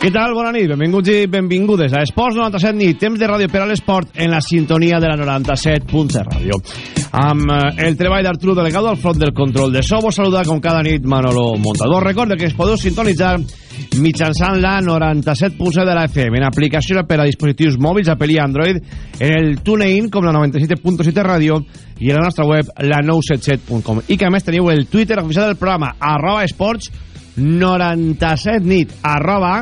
Què tal? Bona nit, benvinguts i benvingudes a Esports 97 nit, temps de ràdio per a l'esport en la sintonia de la 97.7 ràdio. Amb eh, el treball d'Arturo Delegado al front del control de so, vos saluda com cada nit Manolo Montador. Recorde que es podeu sintonitzar mitjançant la 97.7 de la FM en aplicació per a dispositius mòbils Apple i Android en el TuneIn com la 97.7 ràdio i en la nostra web la 977.com i que a més teniu el Twitter oficial del programa arroba esports 97 nit arroba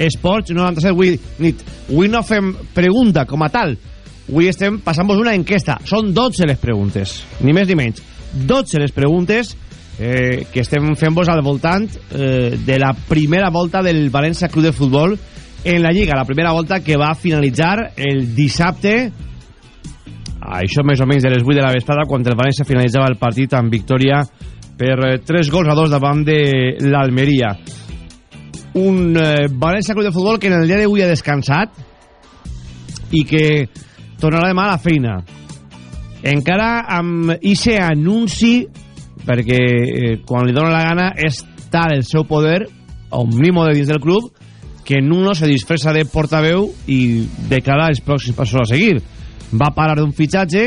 Esports 97 avui nit. Avui no fem pregunta com a tal. Avui estem passant-vos una enquesta. Són 12 les preguntes, ni més ni menys. 12 les preguntes eh, que estem fent-vos al voltant eh, de la primera volta del València Club de Futbol en la Lliga. La primera volta que va finalitzar el dissabte això més o menys de les 8 de la vesprada quan el València finalitzava el partit amb victòria per 3 gols a 2 davant de l'Almeria un eh, València Club de Futbol que en el dia d'avui ha descansat i que tornarà demà a la feina. Encara amb ese anunci perquè eh, quan li dona la gana és tal el seu poder omnímode dins del club que Nuno se disfressa de portaveu i declara els pròxims passos a seguir. Va parar d'un fitxatge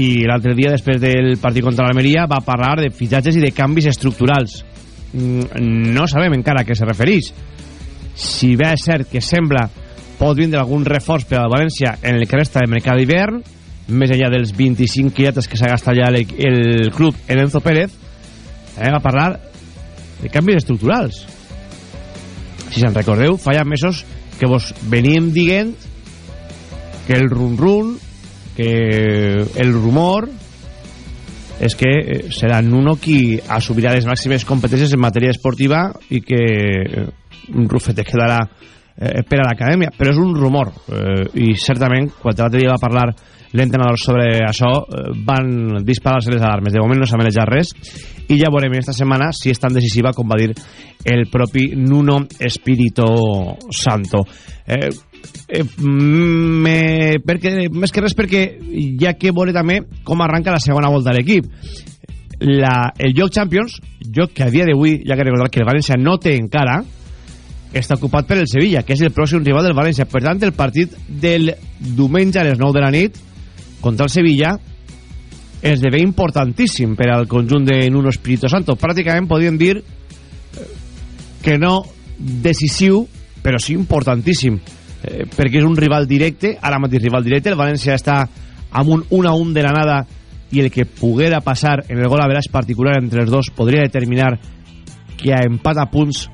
i l'altre dia després del partit contra l'Almeria va parlar de fitxatges i de canvis estructurals no sabem encara a què se refereix. Si bé és cert que sembla pot vindre algun reforç per al València en el que resta de mercat d'hivern més enllà dels 25 quilates que s'ha gastat ja el, el club en Enzo Pérez anem a parlar de canvis estructurals. Si se'n recordeu fa ja mesos que vos veníem dient que el run-run que el rumor és que eh, serà Nuno qui assumirà les màximes competències en matèria esportiva i que eh, Rufete quedarà eh, per a l'acadèmia, però és un rumor eh, i certament quan l'altre dia va parlar l'entrenador sobre això eh, van disparar-se les alarmes. De moment no s'ha manejat res i ja veurem esta setmana si és tan decisiva com va dir el propi Nuno Espíritu Santo. Eh, eh, me, perquè, més que res perquè ha que veure també com arranca la segona volta de l'equip. La, el joc Champions joc que a dia d'avui, ja que recordar que el València no té encara està ocupat per el Sevilla, que és el pròxim rival del València. Per tant el partit del diumenge a les 9 de la nit contra el Sevilla esdevé importantíssim per al conjunt de Nuno Espíritu Santo. Pràcticament podríem dir que no decisiu però sí importantíssim eh, perquè és un rival directe, ara mateix rival directe, el València està amb un 1 a 1 de la nada i el que poguera passar en el gol a veràs particular entre els dos podria determinar que a empat a punts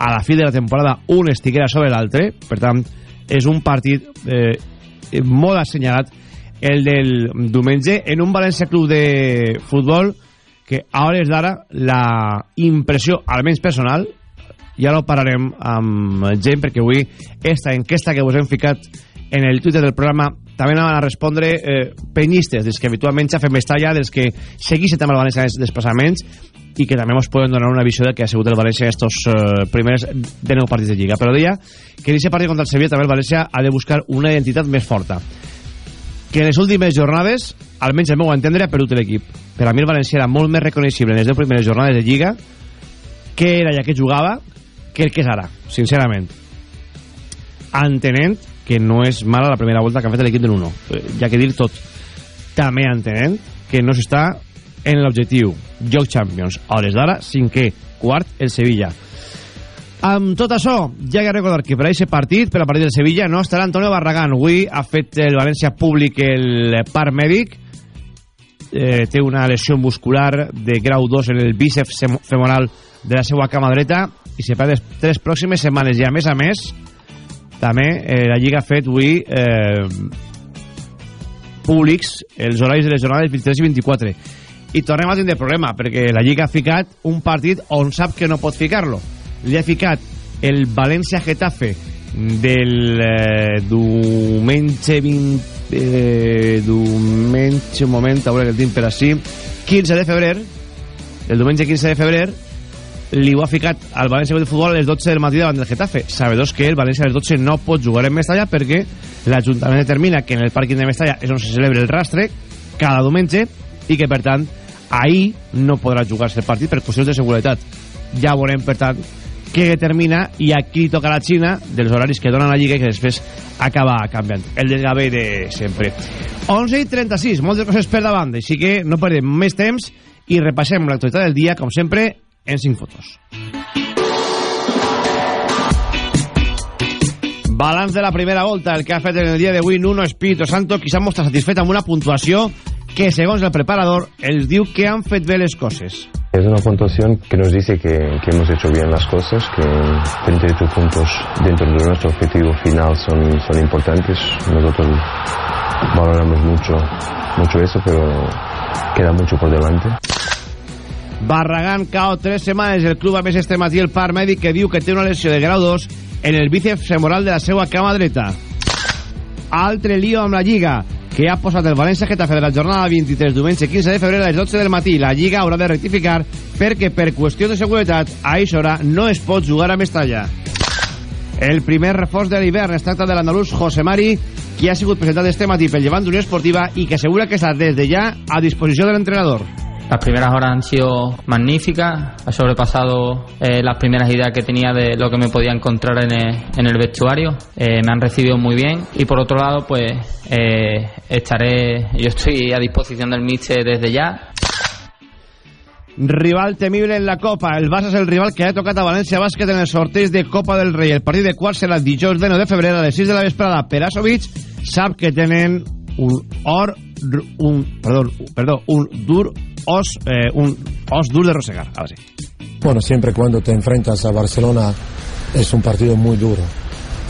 a la fi de la temporada un estiguera sobre l'altre, per tant és un partit eh, molt assenyalat el del diumenge en un València Club de Futbol que a hores d'ara la impressió, almenys personal ja ho parlarem amb gent perquè avui esta enquesta que vos hem ficat en el Twitter del programa també anaven a respondre eh, penyistes dels que habitualment ja fem estalla dels que segueixen també el València en els desplaçaments i que també ens poden donar una visió de que ha sigut el València en estos eh, primers de nou partits de Lliga. Però deia que en aquest partit contra el Sevilla també el València ha de buscar una identitat més forta. Que en les últimes jornades almenys el meu entendre ha perdut l'equip. Per a mi el València era molt més reconeixible en les 10 primeres jornades de Lliga que era ja que jugava que el que és ara, sincerament. Entenent que no és mala la primera volta que ha fet l'equip de l'1. Ja que dir tot. També entenent que no s'està en l'objectiu. Joc Champions. A hores d'ara, cinquè, quart, el Sevilla. Amb tot això, ja que recordar que per a aquest partit, per a partit del Sevilla, no estarà Antonio Barragán. Avui ha fet el València Públic el part mèdic. Eh, té una lesió muscular de grau 2 en el bíceps femoral de la seva cama dreta i se perd les tres pròximes setmanes i a més a més també eh, la Lliga ha fet avui eh, públics els horaris de les jornades 23 i 24 i tornem a tindre problema perquè la Lliga ha ficat un partit on sap que no pot ficar-lo. Li ha ficat el València-Getafe del eh, diumenge 20 eh, diumenge un moment a veure que el tinc per així 15 de febrer el diumenge 15 de febrer li ho ha ficat al València de Futbol a les 12 del matí davant del Getafe. Sabedors que el València a les 12 no pot jugar en Mestalla perquè l'Ajuntament determina que en el pàrquing de Mestalla és on se celebra el rastre cada diumenge i que per tant ahir no podrà jugar-se el partit per qüestions de seguretat. Ja veurem per tant que determina i aquí toca la Xina dels horaris que donen la Lliga que després acaba canviant. El desgavell de sempre. 11 i 36, moltes coses per davant així que no perdem més temps i repassem l'actualitat del dia com sempre en 5 fotos Balanç de la primera volta, el que ha fet en el dia d'avui Nuno Espíritu Santo, qui s'ha mostrat satisfet amb una puntuació que, segons el preparador, els diu que han fet bé les coses. Es una puntuación que nos dice que, que, hemos hecho bien las cosas, que 38 puntos dentro de nuestro objetivo final son, son importantes. Nosotros valoramos mucho, mucho eso, pero queda mucho por delante. Barragán cao tres setmanes. El club ha més este matí el part mèdic que diu que té una lesió de grau 2 en el bíceps femoral de la seva cama dreta. Altre lío amb la Lliga que ha posat el València Getafe de la jornada 23 diumenge 15 de febrer a les 12 del matí. La Lliga haurà de rectificar perquè per qüestió de seguretat a aquesta hora no es pot jugar a Mestalla. El primer reforç de l'hivern es tracta de l'andalús José Mari, qui ha sigut presentat este matí pel llevant d'Unió Esportiva i que assegura que està des de ja a disposició de l'entrenador. Las primeras horas han sido magníficas, ha sobrepasado eh, las primeras ideas que tenía de lo que me podía encontrar en el, en el vestuario. Eh, me han recibido muy bien y por otro lado, pues eh, estaré, yo estoy a disposición del míster desde ya. Rival temible en la Copa. El Barça és el rival que ha tocat a València Bàsquet en el sorteig de Copa del Rei. El partit de quart serà dijous de 9 de febrer a les 6 de la vesprada. Perasovic sap que tenen un or un, perdó, perdó, un dur os, eh, un os dur de rosegar. Ahora sí. Bueno, siempre cuando te enfrentas a Barcelona es un partido muy duro.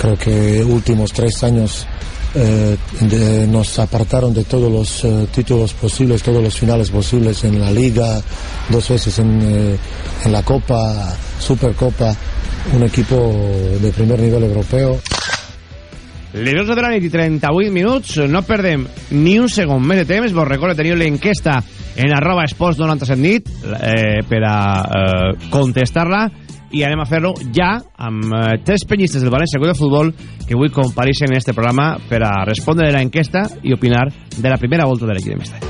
Creo que últimos tres años eh, de, nos apartaron de todos los eh, títulos posibles, todos los finales posibles en la Liga, dos veces en, eh, en la Copa, Supercopa, un equipo de primer nivel europeo. Les 12 de la nit i 38 minuts, no perdem ni un segon més de temps. Vos recordo teniu l'enquesta en arroba esports 97 nit eh, per a eh, contestar-la i anem a fer-lo ja amb eh, tres penyistes del València de Futbol que avui compareixen en este programa per a respondre de l'enquesta i opinar de la primera volta de l'equip de Mestalla.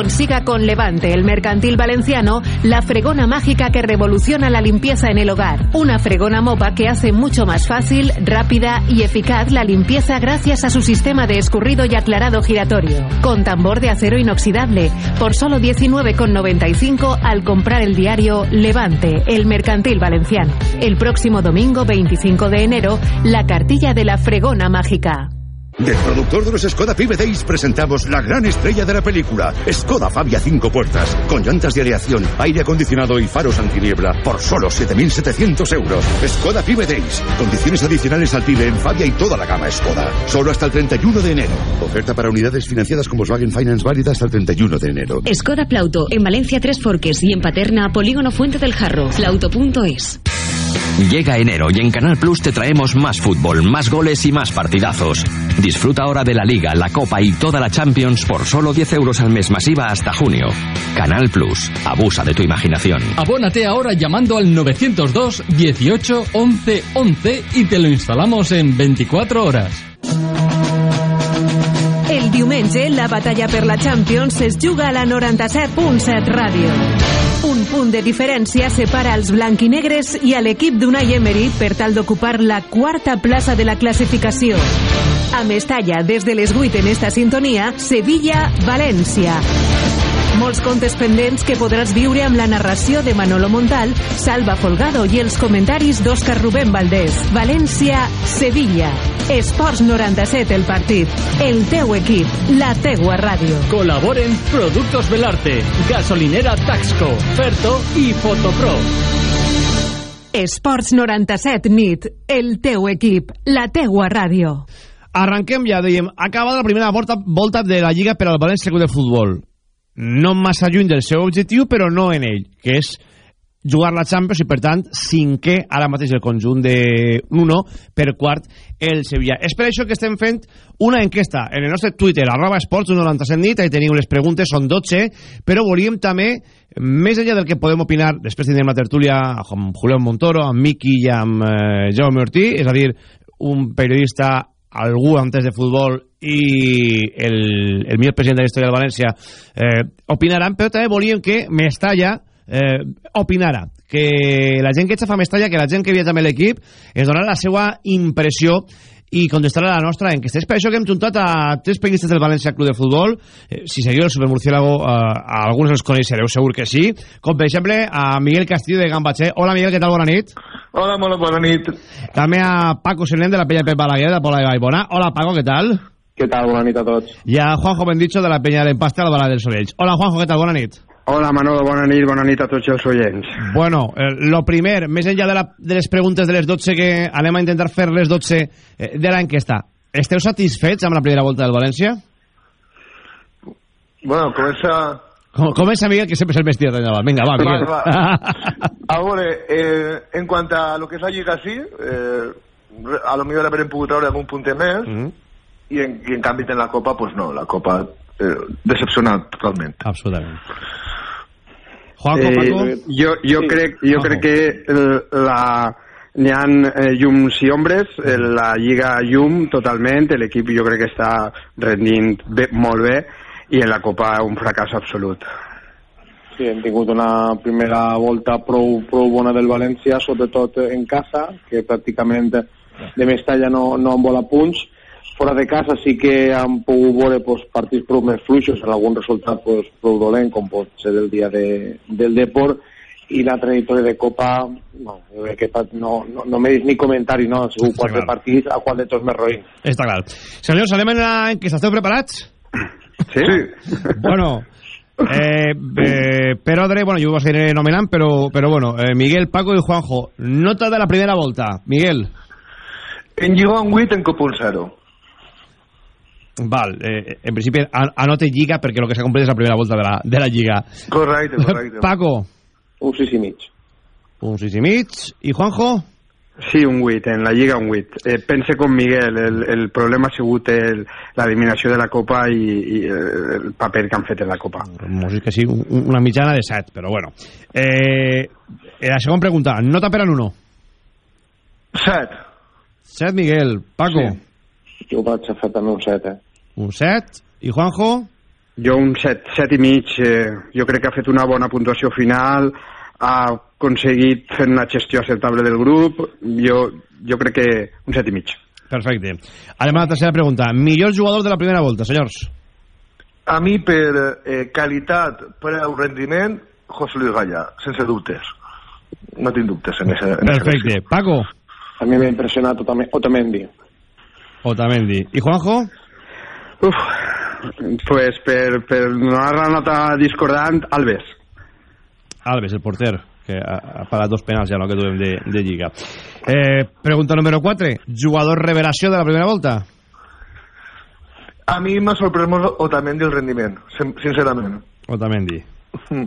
Consiga con Levante, el mercantil valenciano, la fregona mágica que revoluciona la limpieza en el hogar. Una fregona mopa que hace mucho más fácil, rápida y eficaz la limpieza gracias a su sistema de escurrido y aclarado giratorio. Con tambor de acero inoxidable, por solo 19,95 al comprar el diario Levante, el mercantil valenciano. El próximo domingo 25 de enero, la cartilla de la fregona mágica. Del productor de los Skoda Pibe Days presentamos la gran estrella de la película, Skoda Fabia 5 puertas, con llantas de aleación, aire acondicionado y faros antiniebla, por solo 7.700 euros. Skoda Pibe Days, condiciones adicionales al Pibe en Fabia y toda la gama Skoda, solo hasta el 31 de enero. Oferta para unidades financiadas con Volkswagen Finance válida hasta el 31 de enero. Skoda Plauto, en Valencia Tres Forques y en Paterna, Polígono Fuente del Jarro, plauto.es. Llega enero y en Canal Plus te traemos más fútbol, más goles y más partidazos. Disfruta ahora de la Liga, la Copa y toda la Champions por solo 10 euros al mes masiva hasta junio. Canal Plus, abusa de tu imaginación. Abónate ahora llamando al 902 18 11 11 y te lo instalamos en 24 horas. El diumenge, la batalla per la Champions es juga a la 97.7 Ràdio. Un punt de diferència separa els blanquinegres i a l'equip d'Unai Emery per tal d'ocupar la quarta plaça de la classificació. A Mestalla, des de les 8 en esta sintonia, Sevilla-València. Molts contes pendents que podràs viure amb la narració de Manolo Montal, Salva Folgado i els comentaris d'Òscar Rubén Valdés. València, Sevilla. Esports 97 el partit. El teu equip, la teua ràdio. Colaboren Productos Belarte, Gasolinera Taxco, Ferto i Fotopro. Esports 97 nit, el teu equip, la teua ràdio. Arranquem ja, dèiem, acabada la primera volta, volta de la Lliga per al València Club de Futbol. No massa lluny del seu objectiu, però no en ell, que és jugar la Champions i, per tant, cinquè ara mateix el conjunt de Nuno, per quart el Sevilla. És per això que estem fent una enquesta en el nostre Twitter, arroba esports 97 nit, ahí teniu les preguntes, són 12, però volíem també, més enllà del que podem opinar, després tindrem la tertúlia amb Julián Montoro, amb Miki i amb eh, Jaume Ortí, és a dir, un periodista algú antes de futbol i el, el millor president de la història del València eh, opinaran, però també volíem que Mestalla eh, opinara que la gent que fa Mestalla, que la gent que viatja amb l'equip es donarà la seva impressió i contestarà la nostra enquesta. És per això que hem juntat a tres periodistes del València Club de Futbol. Eh, si seguiu el Supermurciélago, eh, a alguns els coneixereu, segur que sí. Com, per exemple, a Miguel Castillo de Gambatxé. Hola, Miguel, què tal? Bona nit. Hola, molt bona nit. També a Paco Silent de la penya Pep Balaguer, de Pola de Gaibona. Hola, Paco, què tal? Què tal? Bona nit a tots. I a Juanjo Bendicho de la penya de l'Empaste, al Bala dels Orells. Hola, Juanjo, què tal? Bona nit. Hola, Manolo, bona nit, bona nit a tots els oients. Bueno, eh, lo primer, més enllà de, la, de les preguntes de les 12 que anem a intentar fer les 12 eh, de l'enquesta, esteu satisfets amb la primera volta del València? Bueno, comença... Com, comença, Miguel, que sempre és el més tirat endavant. Vinga, va, Miguel. Va, va. A veure, eh, en quant a lo que és la Lliga, sí, eh, a lo millor haurem pogut treure algun punter més, mm -hmm. i, en, i en canvi en la Copa, pues no, la Copa eh, decepcionat totalment. Absolutament. Juanjo, Paco? Eh, jo, jo, Sí. crec, jo Juanjo. crec que la n'hi ha eh, llums i ombres, eh, la Lliga llum totalment, l'equip jo crec que està rendint bé, molt bé i en la Copa un fracàs absolut. Sí, hem tingut una primera volta prou, prou bona del València, sobretot en casa, que pràcticament de Mestalla no, no en vola punts. Fora de casa sí que han pogut veure pues, partits prou més fluixos, en algun resultat pues, prou dolent, com pot ser el dia de, del Deport, i la trajectòria de Copa, no, jo crec que no, no, no mereix ni comentari, no? Ha sigut quatre clar. partits, a qual de tots més roïn. Està clar. Senyors, anem en la enquesta. Esteu preparats? Sí? Sí. Bueno, eh, eh, per ordre, bueno, jo ho seguiré nomenant, però, però bueno, eh, Miguel, Paco i Juanjo, nota de la primera volta. Miguel. En Lliga un 8, en Copa un 0. Val, eh, en principi an- anote Lliga perquè el que s'ha complet és la primera volta de la, de la Lliga. Correcte, correcte. Paco. Un sis i mig. Un sis i mig. I Juanjo? Sí, un 8, en la Lliga un 8. Eh, pense com Miguel, el, el problema ha sigut el, l'eliminació de la Copa i, i eh, el paper que han fet en la Copa. Mos dic que sí, un- una mitjana de 7, però bueno. Eh, eh, la segona pregunta, nota per a Nuno. 7. 7, Miguel. Paco? Jo vaig a fer també un set, eh? Un 7. I Juanjo? Jo un 7, 7 i mig, eh, jo crec que ha fet una bona puntuació final, ha aconseguit fer una gestió acceptable del grup, jo, jo crec que un 7 i mig. Perfecte. Anem a la tercera pregunta. Millor jugador de la primera volta, senyors. A mi, per eh, qualitat, preu, rendiment, José Luis Gallà, sense dubtes. No tinc dubtes en ese Perfecte. Paco? A mi m'ha impressionat Otame- Otamendi. Otamendi. I Juanjo? Uf, pues per, per donar la nota discordant, Alves. Alves, el porter, que ha, ha parat dos penals ja no, que duem de, de Lliga. Eh, pregunta número 4. Jugador revelació de la primera volta? A mi m'ha sorprès molt Otamendi el rendiment, sin- sincerament. Otamendi. Mm.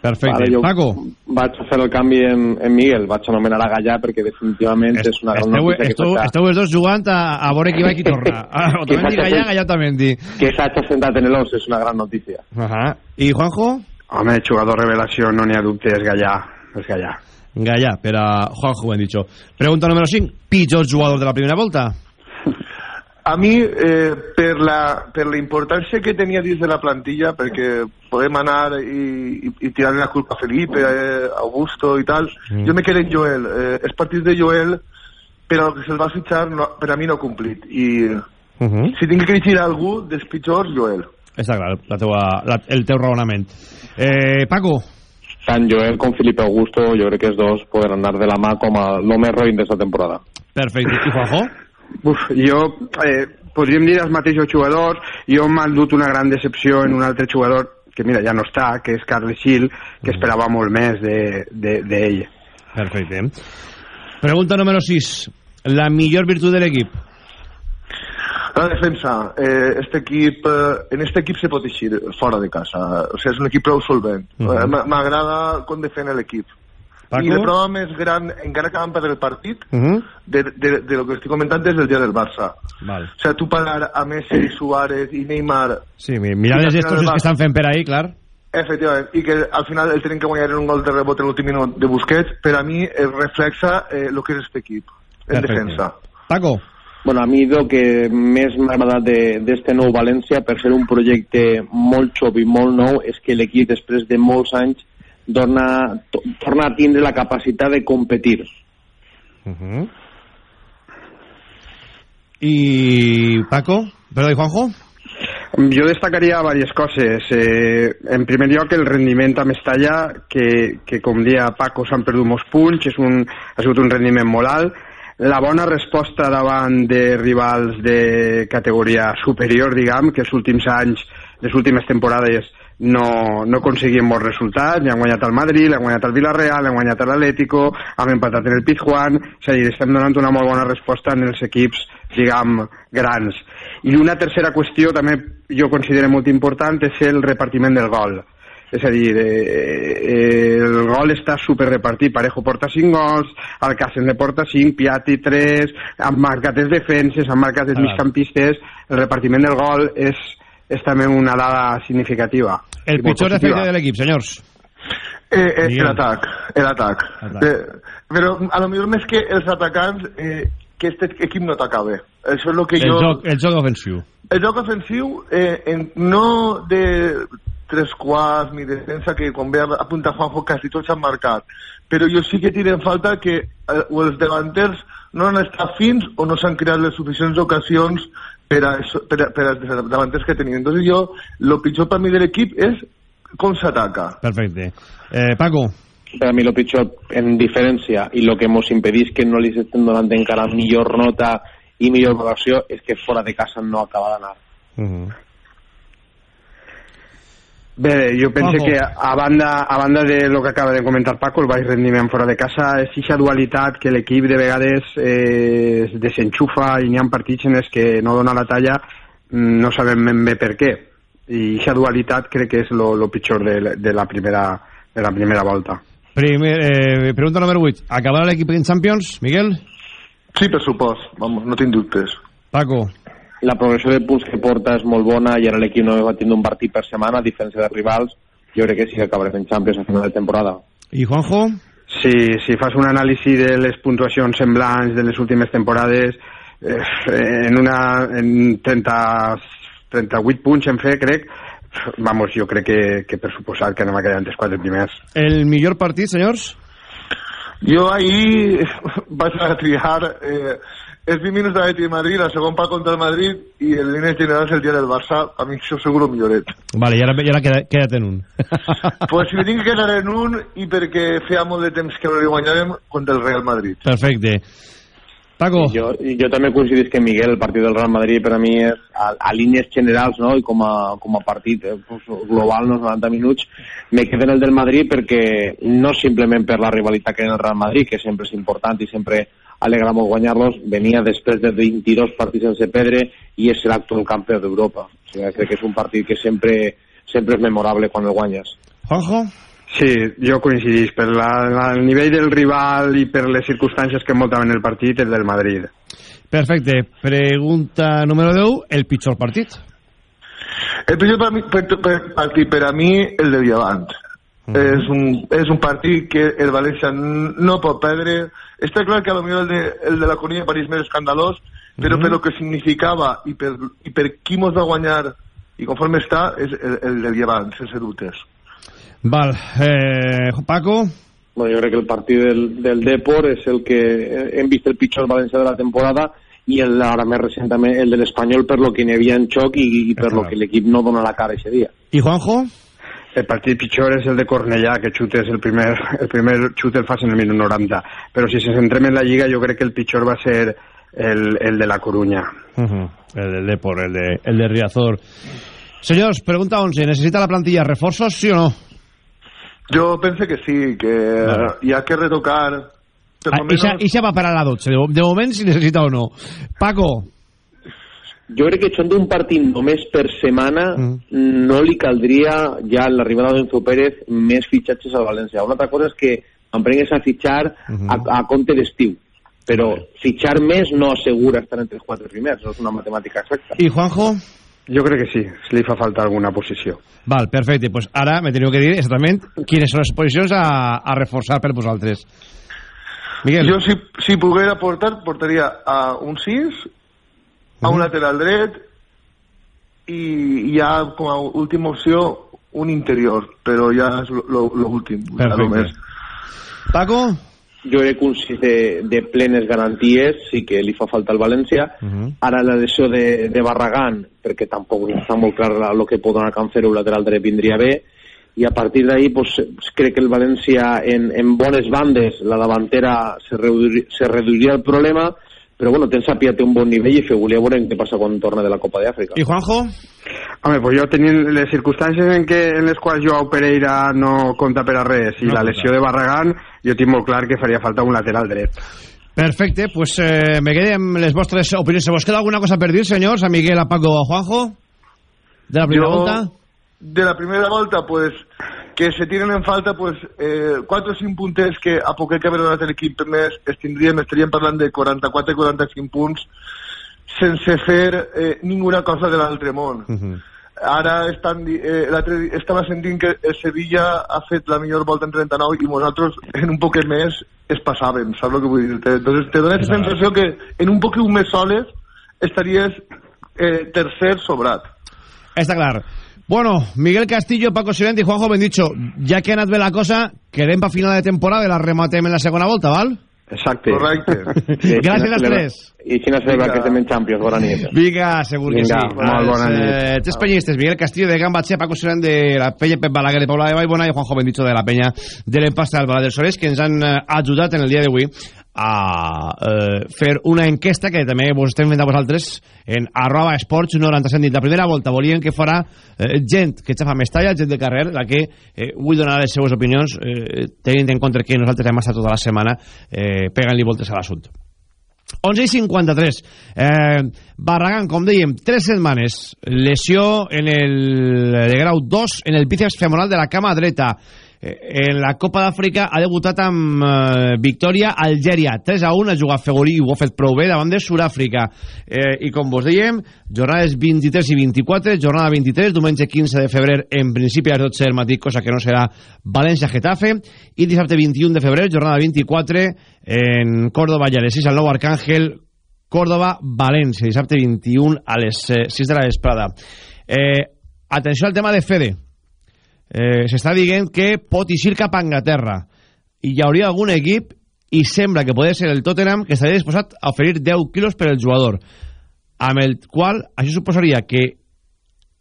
Perfecte. Vale, Paco? vaig a fer el canvi en, en Miguel, vaig anomenar a Gallà perquè definitivament és una gran Esteu, notícia que esteu, s'ha- esteu els dos jugant a, a veure qui va i qui torna. Ah, Que Otamendi s'ha Gallà, Gallà Otamendi. que s'ha sentat en l'os, és una gran notícia. Ajá. I Juanjo? Home, jugador revelació, no n'hi ha dubte, és Gallà. És Gallà. Gallà, per a Juanjo, ho hem dit. Pregunta número 5. Pitjor jugador de la primera volta? A mi, eh, per, la, per la importància que tenia dins de la plantilla, perquè podem anar i, i, i tirar la culpa a Felipe, eh, Augusto i tal, Mm. jo me quedo en Joel. Eh, els partits de Joel, per al que se'l va fitxar, no, per a mi no ha complit. I Uh -huh. si tinc que dirigir algú dels pitjors, Joel. Està clar, la teua, la, el teu raonament. Eh, Paco. Tant Joel com Felipe Augusto, jo crec que els dos poden anar de la mà com a l'home roïn d'esta temporada. Perfecte. I Juanjo? Uf, jo, eh, podríem dir els mateixos jugadors, jo m'ha dut una gran decepció en un altre jugador que mira, ja no està, que és Carles Gil, que esperava molt més d'ell. De, de, de Perfecte. Pregunta número 6. La millor virtut de l'equip? La defensa, eh, este equip, eh, en este equip se pot eixir fora de casa, o sigui, és un equip prou solvent. Uh Mhm. -huh. M'agrada com defèn l'equip. Paco? I la prova més gran, encara que van perdre el partit, Uh -huh. de, de, de lo que estic comentant és del dia del Barça. Val. O sea, tu parar a Messi, Suárez i Neymar... Sí, mi- mirad I els gestos que estan fent per ahí, clar. Efectivament, i que al final el tenen que guanyar en un gol de rebot en l'últim minut de Busquets, per a mi es reflexa eh, el que és aquest equip, en Perfecte. defensa. Paco. Bueno, a mi el que més m'ha agradat de- d'este nou València, per ser un projecte molt xop i molt nou, és que l'equip, després de molts anys, torna, to, torna a tindre la capacitat de competir. Uh -huh. I Paco, perdó, i Juanjo? Jo destacaria diverses coses. Eh, en primer lloc, el rendiment a Mestalla, que, que com dia Paco s'han perdut molts punts, és un, ha sigut un rendiment molt alt. La bona resposta davant de rivals de categoria superior, diguem, que els últims anys, les últimes temporades, no, no aconseguien bons resultats, han guanyat el Madrid, l'han guanyat el Villarreal, han guanyat l'Atlético, han empatat en el Pizjuán, és a dir, estem donant una molt bona resposta en els equips, diguem, grans. I una tercera qüestió també jo considero molt important és el repartiment del gol. És a dir, eh, eh, el gol està super repartit. Parejo porta 5 gols, Alcácer ne porta 5, Piatti 3, han marcat els defenses, han marcat els Ah. migcampistes. El repartiment del gol és, és també una dada significativa. El pitjor efecte de l'equip, senyors. Eh, eh, l'atac, l'atac. Atac. Eh, però a lo millor més que els atacants, eh, que aquest equip no ataca bé. Això és el que El jo... joc, el joc ofensiu. El joc ofensiu, eh, en, no de tres quarts ni defensa, que quan ve a apuntar Juanjo quasi tots han marcat, però jo sí que tiro en falta que eh, o els davanters no han estat fins o no s'han creat les suficients ocasions per a, per a, per als davanters que tenien. Entonces jo, el pitjor per mi de l'equip és com s'ataca. Perfecte. Eh, Paco. Per a mi el pitjor, en diferència, i el que ens impedís que no li estem donant encara millor nota i millor valoració, és que fora de casa no acaba d'anar. Uh -huh. Bé, jo penso Juanjo. que a banda, a banda de lo que acaba de comentar Paco, el baix rendiment fora de casa, és eixa dualitat que l'equip de vegades eh, es desenxufa i n'hi ha partits en els que no dona la talla, mm, no sabem ben bé per què. I eixa dualitat crec que és lo, lo pitjor de, la- de, la primera, de la primera volta. Primer, eh, pregunta número 8. ¿Acabará el equipo en Champions, Miguel? Sí, per supost, vamos, no tinc dubtes. Paco. La progressió de punts que porta és molt bona i ara l'equip només va tindre un partit per setmana, a diferència de rivals. Jo crec que sí que acabarem en Champions a final de temporada. I Juanjo? Si, si fas un anàlisi de les puntuacions semblants de les últimes temporades, eh, en, una, en 30, 38 punts en fe, crec, vamos, jo crec que, que per suposat que anem a quedar entre els quatre primers. El millor partit, senyors? Jo ahir vaig a triar eh, els 20 minuts de l'Atleti de Madrid, el segon part contra el Madrid i en línies generals el dia del Barça, a mi això seguro milloret. Vale, i ara, i ara queda, queda't en un. pues si me tinc que quedar en un i perquè feia molt de temps que no li guanyàvem contra el Real Madrid. Perfecte. Paco. I jo, i jo també coincidís que Miguel, el partit del Real Madrid per a mi és a, a línies generals no? i com a, com a partit eh, pues, global, no 90 minuts, me quedo en el del Madrid perquè no simplement per la rivalitat que hi ha en el Real Madrid, que sempre és important i sempre alegra molt guanyar-los, venia després de 22 partits sense perdre i és l'actual campió d'Europa. O sigui, crec que és un partit que sempre, sempre és memorable quan el guanyes. Juanjo? Sí, jo coincidís. Per la, la, el nivell del rival i per les circumstàncies que envoltaven el partit, el del Madrid. Perfecte. Pregunta número 10. El pitjor partit? El pitjor per mi, per, per, partit per a mi, el de Diavant. Mm. És, un, és un partit que el València no pot perdre. Està clar que a lo millor el de, el de la Coruña pareix més escandalós, però Mhm. per lo que significava i per, i per qui mos va guanyar i conforme està, és el, el de Diavant, sense dubtes. Val. Eh, Paco? Bueno, jo crec que el partit del, del Depor és el que hem vist el pitjor València de la temporada i el, ara més recent també el de l'Espanyol per lo que n'hi havia en xoc i, i per lo que l'equip no dona la cara aquest dia. I Juanjo? El partit pitjor és el de Cornellà, que xutes el primer, el primer xut el fas en el minut 90. Però si se centrem en la Lliga, jo crec que el pitjor va ser el, el de la Coruña. Uh -huh. El del Depor, el de, el de Riazor. Senyors, pregunta 11. ¿Necesita la plantilla reforços, sí o no? Jo penso que sí, que Vale. hi ha que retocar... Ah, lo menos, Ixa, Ixa va parar a la 12. De, de moment, si necessita o no. Paco. Jo crec que són d'un partit només per setmana no li caldria ja en l'arribada d'Enzo Pérez més fitxatges al València. Una altra cosa és que emprengues a fitxar a, a compte d'estiu però fitxar més no assegura estar entre els quatre primers, no és una matemàtica exacta. I Juanjo? Jo crec que sí, li fa falta alguna posició. Val, perfecte. Pues ara me teniu que dir exactament quines són les posicions a, a reforçar per vosaltres. Miguel. Jo, si, si poguera portar, portaria a un 6, a un lateral dret i ja com a última opció un interior, però ja és l'últim. Paco? Jo crec que un 6 de, de plenes garanties sí que li fa falta al València. Uh -huh. Ara la lesió de, de Barragán, perquè tampoc està molt clar el que pot donar Cancero, el lateral dret vindria bé, i a partir d'ahí pues, crec que el València en, en bones bandes, la davantera se, reduir, se reduiria el problema, però bueno, tens Sapia té un bon nivell i Fegulí a veure què passa quan torna de la Copa d'Àfrica. I Juanjo? Home, pues jo tenint les circumstàncies en, què, en les quals Joao Pereira no compta per a res i No la lesió de Barragán, jo tinc molt clar que faria falta un lateral dret. Perfecte, pues eh, me quedé amb les vostres opinions. Se vos queda alguna cosa per dir, senyors? A Miguel, a Paco o a Juanjo? De la primera Jo, volta? De la primera volta, pues, que se tiren en falta pues, eh, 4 o 5 punters que a poc que haver donat l'equip més es tindríem, estaríem parlant de 44 i 45 punts sense fer eh, ninguna cosa de l'altre món. Ara estan, di- eh, l'altre di- estava sentint que el Sevilla ha fet la millor volta en 39 i nosaltres en un poquet més es passàvem, saps el que vull dir? Entonces te dona la sensació que en un poquet més soles estaries eh, tercer sobrat. Està clar. Bueno, Miguel Castillo, Paco Silente i Juanjo ben dicho, ja que ha anat bé la cosa, quedem pa final de temporada i la rematem en la segona volta, val? Exacte. Correcte. Gràcies als tres. I no celebra que estem en Champions, bona nit. Vinga, segur que Vinga, sí. molt bona nit. Eh, tres penyistes, Miguel Castillo de Can Batxer, Paco Silent de la penya Pep Balaguer de Paula de Vallbona i Juanjo Bendicho de la penya de l'empasta del Bala del Solés, que ens han eh, ajudat en el dia d'avui a eh, fer una enquesta que també vos estem fent a vosaltres en arroba esports 97 dit. La primera volta volien que fora eh, gent que xafa Mestalla, gent de carrer, la que eh, vull donar les seues opinions eh, tenint en compte que nosaltres hem estat tota la setmana eh, pegant-li voltes a l'assumpte. 11 i 53. Eh, Barragán, com dèiem, 3 setmanes. Lesió en el de grau 2 en el bíceps femoral de la cama dreta. Eh, en la Copa d'Àfrica ha debutat amb eh, victòria a Algèria. 3 a 1 ha jugat Fegolí i ho ha fet prou bé davant de Sud-àfrica. Eh, I com vos dèiem, jornades 23 i 24, jornada 23, diumenge 15 de febrer, en principi a les 12 del matí, cosa que no serà València-Getafe, i dissabte 21 de febrer, jornada 24, en Córdoba i a les 6 al nou Arcàngel, Córdoba, València, dissabte 21 a les eh, 6 de la vesprada. Eh, atenció al tema de Fede. Eh, S'està dient que pot eixir cap a Anglaterra. I hi hauria algun equip i sembla que podria ser el Tottenham que estaria disposat a oferir 10 quilos per el jugador. Amb el qual això suposaria que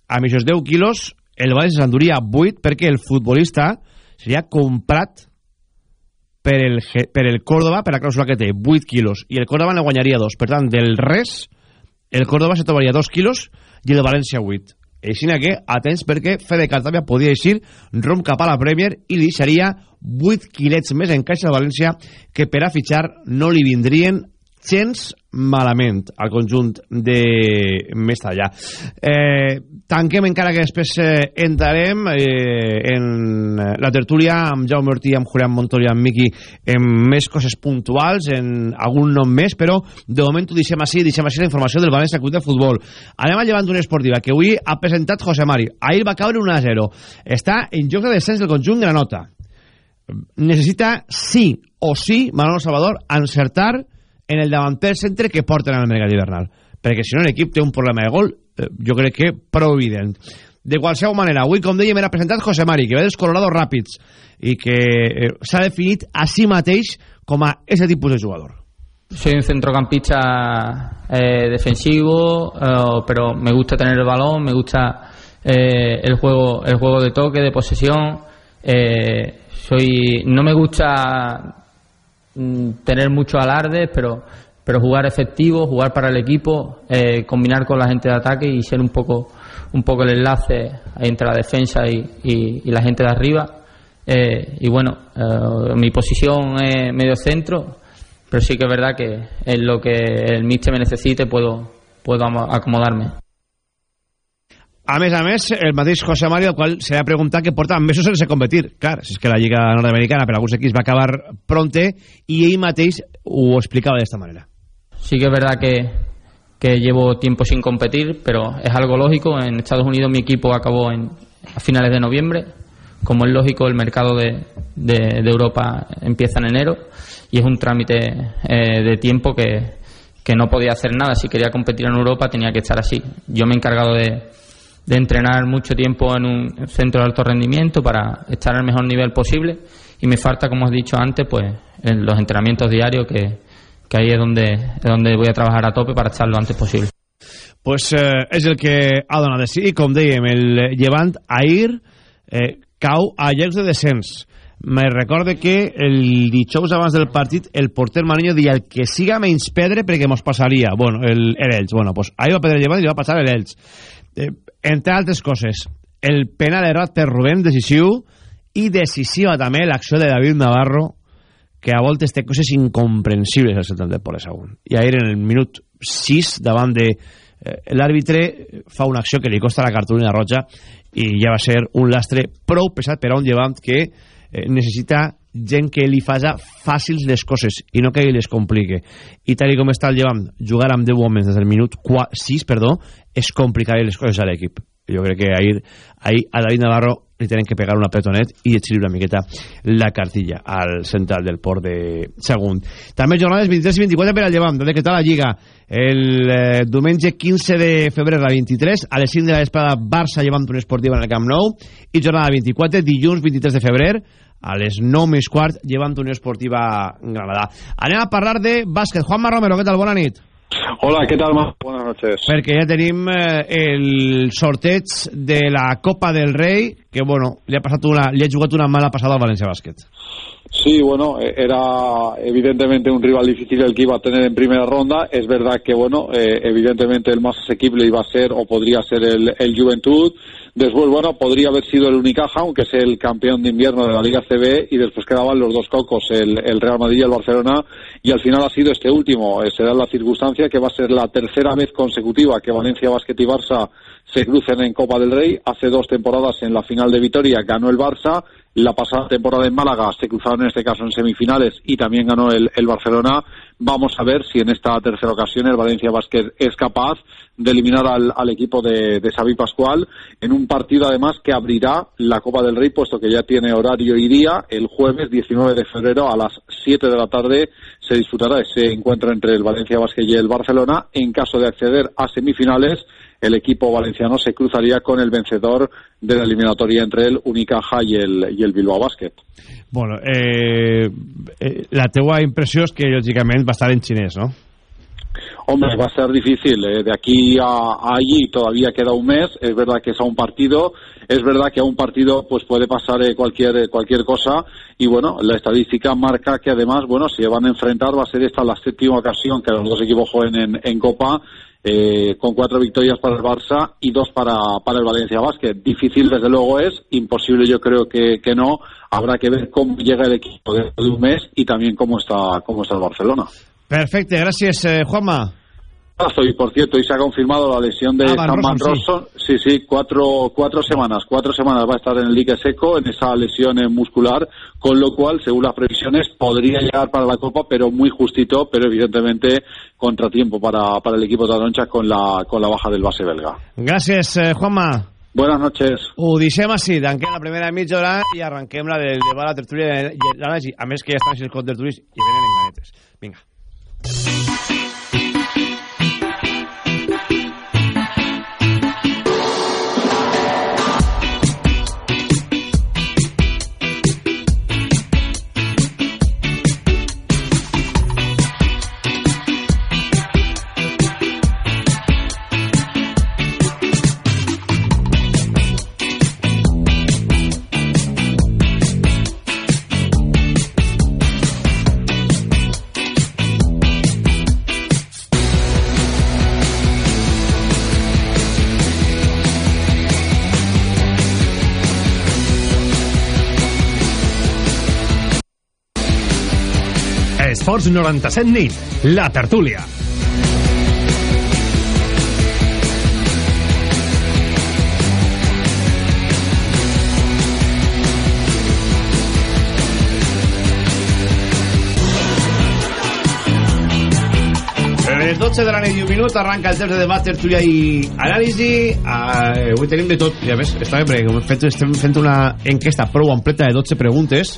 amb aquests 10 quilos el València s'enduria 8 perquè el futbolista seria comprat per el, per el Córdoba per la clàusula que té 8 quilos. I el Córdoba ne guanyaria 2 per tant del res el Córdoba se trobaria 2 quilos i el València 8 així que atents perquè Fede Cartavia podia eixir rom cap a la Premier i li deixaria 8 quilets més en caixa de València que per a fitxar no li vindrien gens malament al conjunt de Mestalla. Eh, tanquem encara que després eh, entrarem eh, en la tertúlia amb Jaume Ortí, amb Julián Montoya amb Miqui en més coses puntuals, en algun nom més, però de moment ho deixem així, deixem així la informació del València Club de Futbol. Anem a llevant una esportiva que avui ha presentat José Mari. Ahir va caure 1 a 0. Està en joc de descens del conjunt Granota. Necessita sí o sí, Manolo Salvador, encertar en el davanter centre que porten al mercat hivernal. Perquè si no l'equip té un problema de gol, eh, jo crec que prou evident. De qualsevol manera, avui, com dèiem, era presentat José Mari, que ve dels Colorado Rapids i que eh, s'ha definit a si mateix com a aquest tipus de jugador. soy un centrocampista eh, defensivo, eh, pero me gusta tener el balón, me gusta eh, el juego, el juego de toque, de posesión. Eh, soy, no me gusta mm, tener muchos alardes, pero pero jugar efectivo, jugar para el equipo, eh, combinar con la gente de ataque y ser un poco un poco el enlace entre la defensa y, la gente de arriba. Eh, y bueno, eh, mi posición es medio centro, pero sí que es verdad que en lo que el míster me necesite puedo, puedo acomodarme. A més a més, el mateix José Mario, al qual se ha preguntat que porta mesos sense competir. Clar, si és que la Lliga Nord-Americana per alguns equips va acabar pronte i ell mateix ho explicava d'esta manera. Sí que es verdad que, que llevo tiempo sin competir, pero es algo lógico. En Estados Unidos mi equipo acabó en, a finales de noviembre. Como es lógico, el mercado de, de, Europa empieza en enero y es un trámite eh, de tiempo que, que no podía hacer nada. Si quería competir en Europa tenía que estar así. Yo me he encargado de, de entrenar mucho tiempo en un centro de alto rendimiento para estar al mejor nivel posible y me falta, como he dicho antes, pues en los entrenamientos diarios que, que ahí es donde, es donde voy a trabajar a tope para estar lo antes posible. Pues eh, és el que ha donat de sí, i com dèiem, el Llevant Ahir eh, cau a llocs de descens. Me recorde que el dijous abans del partit el porter Maniño deia el que siga menys pedre perquè mos passaria. Bueno, el, el Elx. Bueno, pues ahí va pedre el Llevant i va passar el Elx. Eh, entre altres coses, el penal errat per Rubén, decisiu, i decisiva també l'acció de David Navarro, que a voltes té coses incomprensibles al centre del Pole Sagunt. I ahir en el minut 6, davant de eh, l'àrbitre, fa una acció que li costa la cartolina roja i ja va ser un lastre prou pesat per a un llevant que eh, necessita gent que li faja fàcils les coses i no que les complique. I tal com està el llevant, jugar amb 10 homes des del minut 4, 6, perdó, és complicar les coses a l'equip. Jo crec que ahir, ahir a David Navarro li tenen que pegar un apretonet i eixir una miqueta la cartilla al central del port de Sagunt. També jornades 23 i 24 per al llevant, de que tal la Lliga. El eh, diumenge 15 de febrer a 23, a les 5 de la vesprada, Barça llevant una esportiva en el Camp Nou, i jornada 24, dilluns 23 de febrer, a les 9 més quart, llevant Unió Esportiva Granada. Anem a parlar de bàsquet. Juanma Romero, què tal? Bona nit. Hola, ¿qué tal? Buenas noches. Perquè ja tenim eh, el sorteig de la Copa del Rei, que bueno, li ha, passat una, li ha jugat una mala passada al València. Sí, bueno, eh, era evidentemente un rival difícil el que iba a tener en primera ronda. Es verdad que, bueno, eh, evidentemente el más asequible iba a ser o podría ser el, el Juventud. Después, bueno, podría haber sido el Unicaja, aunque es el campeón de invierno de la Liga CB, y después quedaban los dos cocos, el, el Real Madrid y el Barcelona, y al final ha sido este último. Eh, se da la circunstancia que va a ser la tercera vez consecutiva que Valencia Basket y Barça se crucen en Copa del Rey. Hace dos temporadas en la final de Vitoria ganó el Barça, la pasada temporada en Málaga se cruzaron en este caso en semifinales y también ganó el, el Barcelona. Vamos a ver si en esta tercera ocasión el Valencia Basket es capaz de eliminar al, al equipo de, de Xavi Pascual en un partido además que abrirá la Copa del Rey puesto que ya tiene horario y día. El jueves 19 de febrero a las 7 de la tarde se disputará ese encuentro entre el Valencia Basket y el Barcelona. En caso de acceder a semifinales, el equipo valenciano se cruzaría con el vencedor de la eliminatoria entre el Unicaja y el, y el Bilbao Basket. Bueno, eh, eh, la teua impressió és que lògicament va estar en xinès, no? Hombre, va a ser difícil. eh, De aquí a, a allí todavía queda un mes. Es verdad que es a un partido. Es verdad que a un partido pues puede pasar eh, cualquier eh, cualquier cosa. Y bueno, la estadística marca que además, bueno, si van a enfrentar va a ser esta la séptima ocasión que los dos equipos jueguen en, en Copa. eh, con cuatro victorias para el Barça y dos para, para el Valencia Basket. Difícil, desde luego, es. Imposible, yo creo que, que no. Habrá que ver cómo llega el equipo dentro de un mes y también cómo está, cómo está el Barcelona. Perfecte, gràcies, eh, Juanma. abrazo y por cierto, y se ha confirmado la lesión de Ah, Van Rosson. Sí, sí, cuatro, cuatro semanas. Cuatro semanas va a estar en el dique seco en esa lesión eh, muscular, con lo cual, según las previsiones, podría llegar para la Copa, pero muy justito, pero evidentemente contratiempo para, para el equipo de Adoncha con la, con la baja del base belga. Gràcies, eh, Juanma. Buenas noches. Ho deixem així, tanquem la primera mitja hora i arranquem la del debat a la tertúlia i l'anàlisi. A més que ja estan així els contertulis i venen en ganetes. Vinga. Thank you. Esports 97 nit, la tertúlia. Les 12 de la nit i un minut arranca el temps de debat, tertúlia i anàlisi. Uh, avui tenim de tot, ja ves, està bé, perquè hem fet, estem fent una enquesta prou ampleta de 12 preguntes,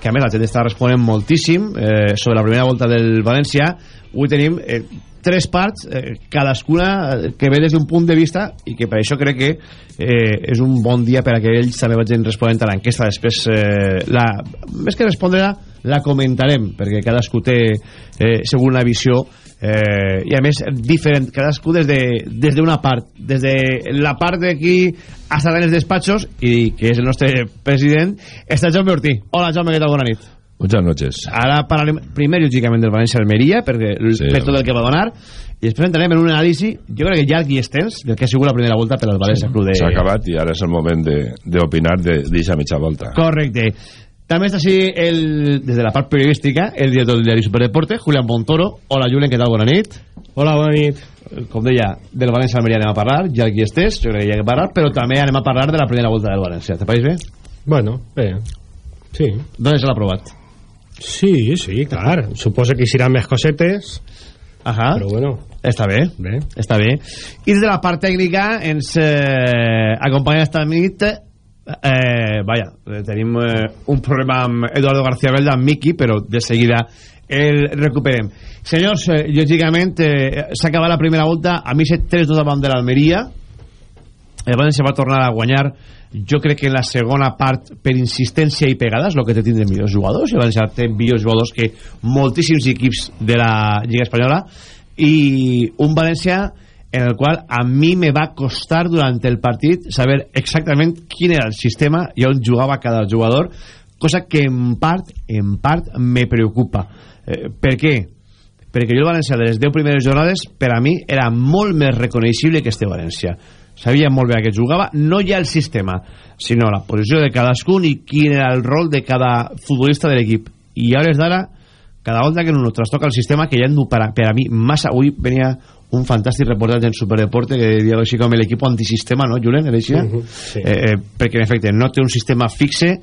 que a més la gent està responent moltíssim eh, sobre la primera volta del València. Avui tenim eh, tres parts, eh, cadascuna eh, que ve des d'un punt de vista i que per això crec que eh, és un bon dia per a que ells també vagin responent a l'enquesta. Després, eh, la, més que respondre la comentarem, perquè cadascú té eh, segur una visió eh, i a més diferent cadascú des d'una de, des part des de la part d'aquí hasta en els despatxos i que és el nostre president està Jaume Ortí hola Jaume, què tal? Bona nit Muchas noches. Ara parlarem primer, lògicament, del València-Almeria, perquè sí, per tot el que va donar, i després entrarem en un anàlisi, jo crec que llarg i extens, del que ha sigut la primera volta per al València sí. Club de... S'ha acabat i ara és el moment d'opinar d'aquesta mitja volta. Correcte. També està així, el, des de la part periodística, el director del diari Superdeporte, Julián Montoro. Hola, Julián, què tal? Bona nit. Hola, bona nit. Com deia, del València-Almeria anem a parlar, ja aquí estès, jo crec que hi ha que parlar, però també anem a parlar de la primera volta del València. Te pareix bé? Bueno, bé. Sí. D'on se l'ha provat? Sí, sí, clar. Suposo que hicieran més cosetes. Ajá. Però bueno. Està bé. bé. Està bé. I des de la part tècnica ens eh, acompanya esta nit eh, vaya, tenim eh, un problema amb Eduardo García Belda, amb Miki, però de seguida el recuperem. Senyors, eh, lògicament eh, s'ha acabat la primera volta. A mi 3-2 davant de l'Almeria. El València va tornar a guanyar jo crec que en la segona part per insistència i pegades el que té tindre millors jugadors. El València té millors jugadors que moltíssims equips de la Lliga Espanyola. I un València en el qual a mi me va costar durant el partit saber exactament quin era el sistema i on jugava cada jugador cosa que en part en part me preocupa eh, per què? perquè jo el València de les 10 primeres jornades per a mi era molt més reconeixible que este València sabia molt bé a què jugava, no ja el sistema, sinó la posició de cadascun i quin era el rol de cada futbolista de l'equip. I a hores d'ara, cada volta que nos trastoca el sistema, que ja hem per a, per a mi massa... Avui venia un fantàstic reportatge en Superdeporte que deia així com l'equip antisistema, no, Julen? Era així? Uh -huh, sí. eh, eh, perquè, en efecte, no té un sistema fixe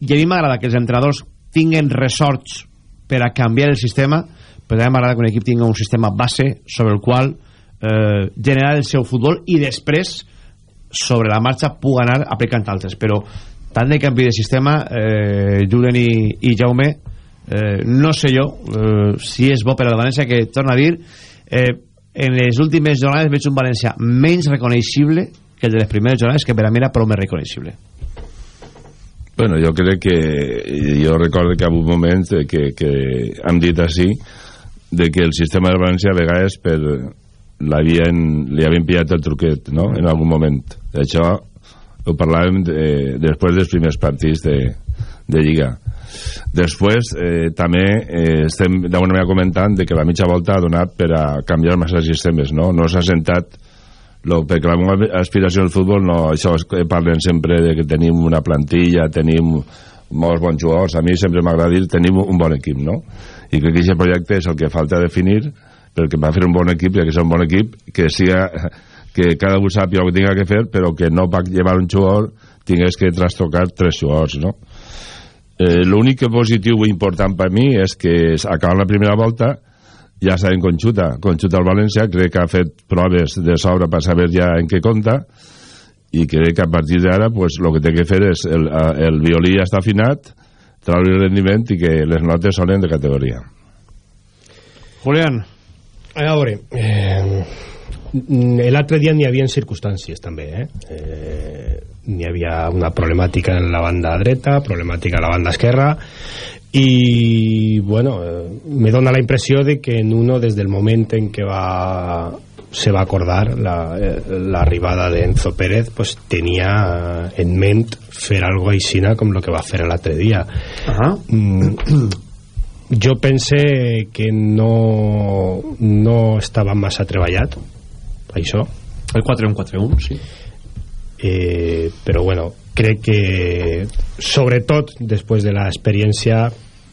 i a mi m'agrada que els entrenadors tinguen ressorts per a canviar el sistema, però també m'agrada que un equip tingui un sistema base sobre el qual eh, generar el seu futbol i després sobre la marxa pugui anar aplicant altres però tant de canvi de sistema eh, Julen i, i Jaume eh, no sé jo eh, si és bo per al València que torna a dir eh, en les últimes jornades veig un València menys reconeixible que el de les primeres jornades que per a mi era prou més reconeixible. Bueno, jo crec que jo recordo que en un moment que, que hem dit així de que el sistema de València a vegades per l'havien, li havien pillat el truquet no? en algun moment. D'això ho parlàvem de, després dels primers partits de, de Lliga després eh, també eh, estem d'alguna manera comentant de que la mitja volta ha donat per a canviar massa sistemes no, no s'ha sentat lo, perquè la meva aspiració al futbol no, això és que parlen sempre de que tenim una plantilla tenim molts bons jugadors a mi sempre m'agrada dir tenim un bon equip no? i crec que aquest projecte és el que falta definir perquè va fer un bon equip i que sigui un bon equip que siga que cada un sàpiga el que tinga que fer però que no per llevar un jugador tingués que trastocar tres jugadors no? Eh, l'únic positiu i important per mi és que acabant la primera volta ja sabem Conxuta Conxuta al València crec que ha fet proves de sobra per saber ja en què compta i crec que a partir d'ara pues, el que té que fer és el, el violí ja està afinat treure el rendiment i que les notes sonen de categoria. Julián. A veure, eh, l'altre dia n'hi havia circumstàncies també, eh? eh n'hi havia una problemàtica en la banda dreta, problemàtica a la banda esquerra i bueno, eh, me dona la impressió de que en uno des del moment en què va se va acordar l'arribada la, eh, d'Enzo Pérez pues tenia en ment fer algo aixina com el que va fer l'altre dia uh -huh. mm, jo pense que no, no estava massa treballat això. El 4-1-4-1, sí. Eh, però bueno crec que sobretot després de l'experiència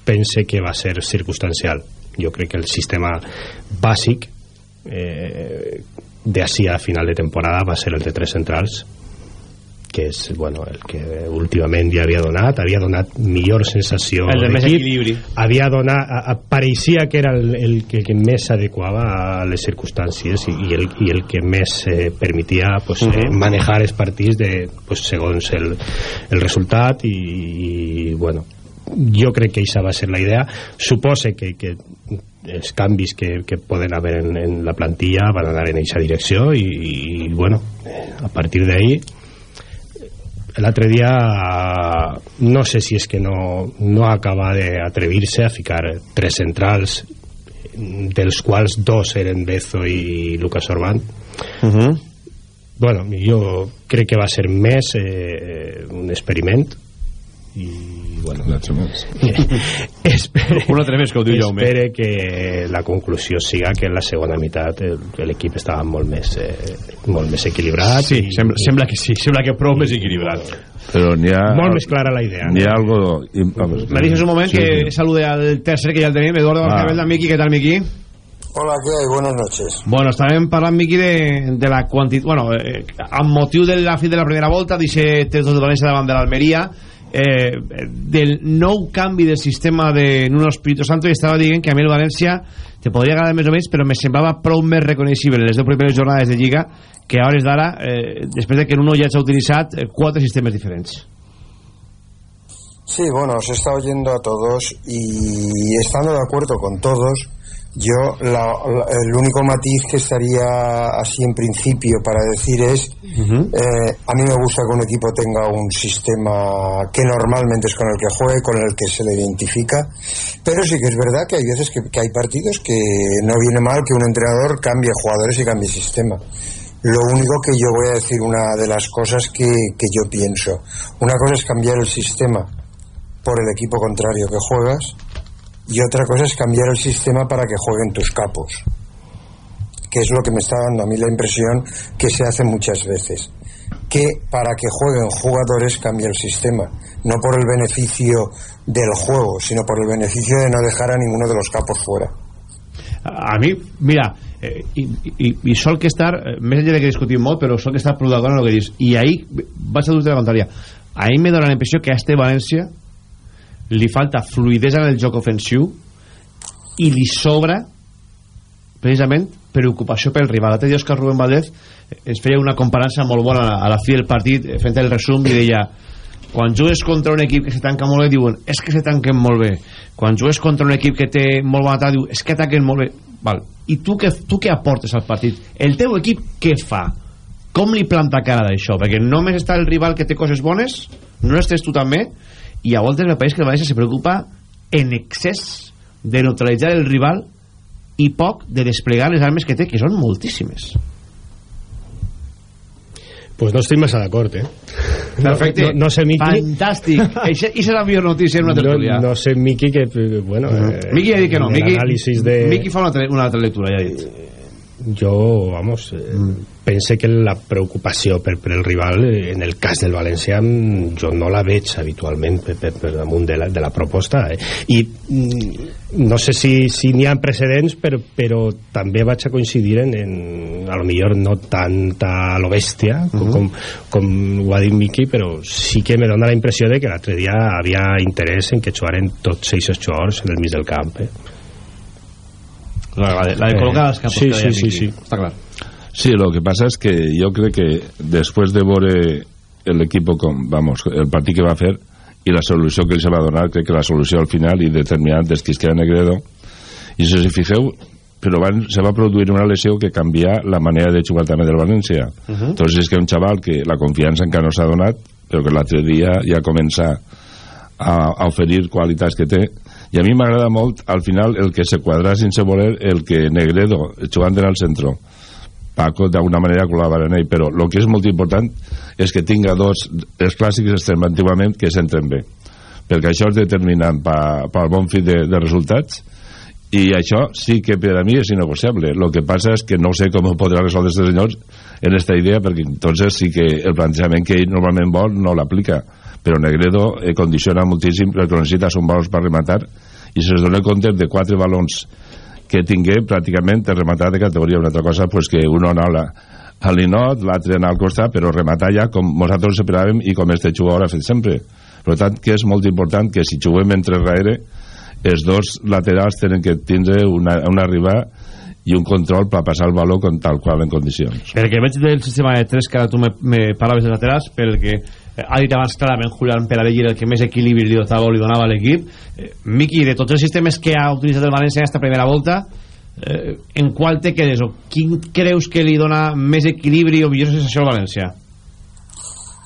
pense que va ser circumstancial. Jo crec que el sistema bàsic eh, de així a final de temporada va ser el de tres centrals que és bueno, el que últimament ja havia donat, havia donat millor sensació el de més equilibri havia donat, a, a, pareixia que era el, el, que, que més s'adequava a les circumstàncies i, i, el, i el que més eh, permetia pues, eh, Mhm. manejar els partits de, pues, segons el, el resultat i, i bueno jo crec que això va ser la idea supose que, que els canvis que, que poden haver en, en la plantilla van anar en aquesta direcció i, i bueno, a partir d'ahí l'altre dia no sé si és que no, no acaba d'atrevir-se a ficar tres centrals dels quals dos eren Bezo i Lucas Orban bueno, jo crec que va ser més eh, un experiment i bueno espere, Un altre més que ho diu Jaume. espere que la conclusió siga que en la segona meitat el- l'equip estava molt més eh, molt més equilibrat Sí, i, sembla, sembla que sí, sembla que prou més equilibrat. Però n'hi ha... molt més clara la idea N'hi ha algo... Vamos, Me deixes un moment Sí, que sí. salude al tercer que ja el tenim, Eduardo Ah. García Miki, què tal, Miki? Hola, ¿qué hay? Buenas noches. Bueno, estàvem parlant, Miqui, de, de la quantitat... Bueno, eh, amb motiu de la fi de la primera volta, d'aquest 3-2 de València davant de l'Almeria, eh, del nou canvi del sistema de Nuno Espíritu Santo, i estava dient que a mi el València te podria agradar més o menys, però me semblava prou més reconeixible les dues primeres jornades de Lliga que a hores d'ara, eh, després de que Nuno ja s'ha utilitzat eh, quatre sistemes diferents. Sí, bueno, os he estado oyendo a todos y estando de acuerdo con todos, yo la- la- el único matiz que estaría así en principio para decir es, eh, a mí me gusta que un equipo tenga un sistema que normalmente es con el que juegue, con el que se le identifica, pero sí que es verdad que hay veces que, que hay partidos que no viene mal que un entrenador cambie jugadores y cambie sistema. Lo único que yo voy a decir una de las cosas que, que yo pienso. Una cosa es cambiar el sistema por el equipo contrario que juegas y otra cosa es cambiar el sistema para que jueguen tus capos que es lo que me está dando a mí la impresión que se hace muchas veces. Que para que jueguen jugadores cambia el sistema no por el beneficio del juego sino por el beneficio de no dejar a ninguno de los capos fuera. A mi, mira eh, i, i, i sol que estar eh, més enllà que discutim molt però sol que estar prou d'acord amb el que dius i ahí vaig a dir la contrària a mi me dóna la impressió que a este València li falta fluidesa en el joc ofensiu i li sobra precisament preocupació pel rival. L'altre dia Òscar Rubén Valdez ens feia una comparança molt bona a la fi del partit eh, fent el resum i deia quan jugues contra un equip que se tanca molt bé diuen és que se tanquen molt bé. Quan jugues contra un equip que té molt bon atac diu és que ataquen molt bé. Val. i tu què, tu què aportes al partit? El teu equip què fa? Com li planta cara d'això? Perquè només està el rival que té coses bones? No estàs tu també i a voltes me pareix que el València se preocupa en excés de neutralitzar el rival i poc de desplegar les armes que té que són moltíssimes pues no estic massa d'acord eh? Perfecte. no, no sé Miqui Fantàstic. Eixa, és la millor notícia en una tertúlia. no, no sé Miqui que eh, bueno eh, Miqui ha dit que no. Miqui, l'anàlisis de... Miqui fa una, una altra lectura, ja ha dit. jo, vamos, eh, pense que la preocupació per, per el rival, eh, en el cas del València, mm, jo no la veig habitualment per, per, per damunt de la, de la proposta. Eh? I mm, no sé si, si n'hi ha precedents, però, però també vaig a coincidir en, en a lo millor no tanta a lo bèstia, com, Mhm. com, com ho ha dit Miqui, però sí que me dona la impressió de que l'altre dia havia interès en que jugaren tots aquests jugadors en el mig del camp. Eh? La, la, de- la de col·locar els capos Sí, que deia sí, sí, sí. Està clar. Sí, lo que pasa es que yo creo que después de veure el equipo con, vamos, el partit que va fer i la solució que li se va donar, crec que la solució al final i determinant és que es queda Negredo. I si us fixeu però van, se va produir una lesió que canvia la manera de jugar també del València Uh -huh. entonces és que un xaval que la confiança encara no s'ha donat però que l'altre dia ja comença a, a oferir qualitats que té. I a mi m'agrada molt al final el que se quadrà sense voler el que Negredo jugant en el centre Paco d'alguna manera col·labora en ell però el que és molt important és que tinga dos els clàssics estem antigament que s'entren bé. Perquè això és determinant pel bon fit de, de resultats i això sí que per a mi és innegociable. El que passa és que no sé com ho podrà resoldre aquests senyors en esta idea perquè entonces sí que el plantejament que ell normalment vol no l'aplica. Però Negredo eh, condiciona moltíssim el que necessita són valors per rematar i se dona compte de quatre balons que tingué pràcticament el rematat de categoria una altra cosa pues, que anar a la, a l'inot, l'altre anar al costat però rematar ja com nosaltres esperàvem i com este jugador ha fet sempre per tant que és molt important que si juguem entre darrere els dos laterals tenen que tindre una, una arribada i un control per passar el valor com tal qual en condicions. Perquè veig del sistema de 3 que ara tu me, me parlaves de laterals, perquè ha dit abans clarament Julián el que més equilibri li li donava a l'equip. Eh, Miqui, de tots els sistemes que ha utilitzat el València en aquesta primera volta, eh, en qual te quedes? O quin creus que li dona més equilibri o millor sensació al València?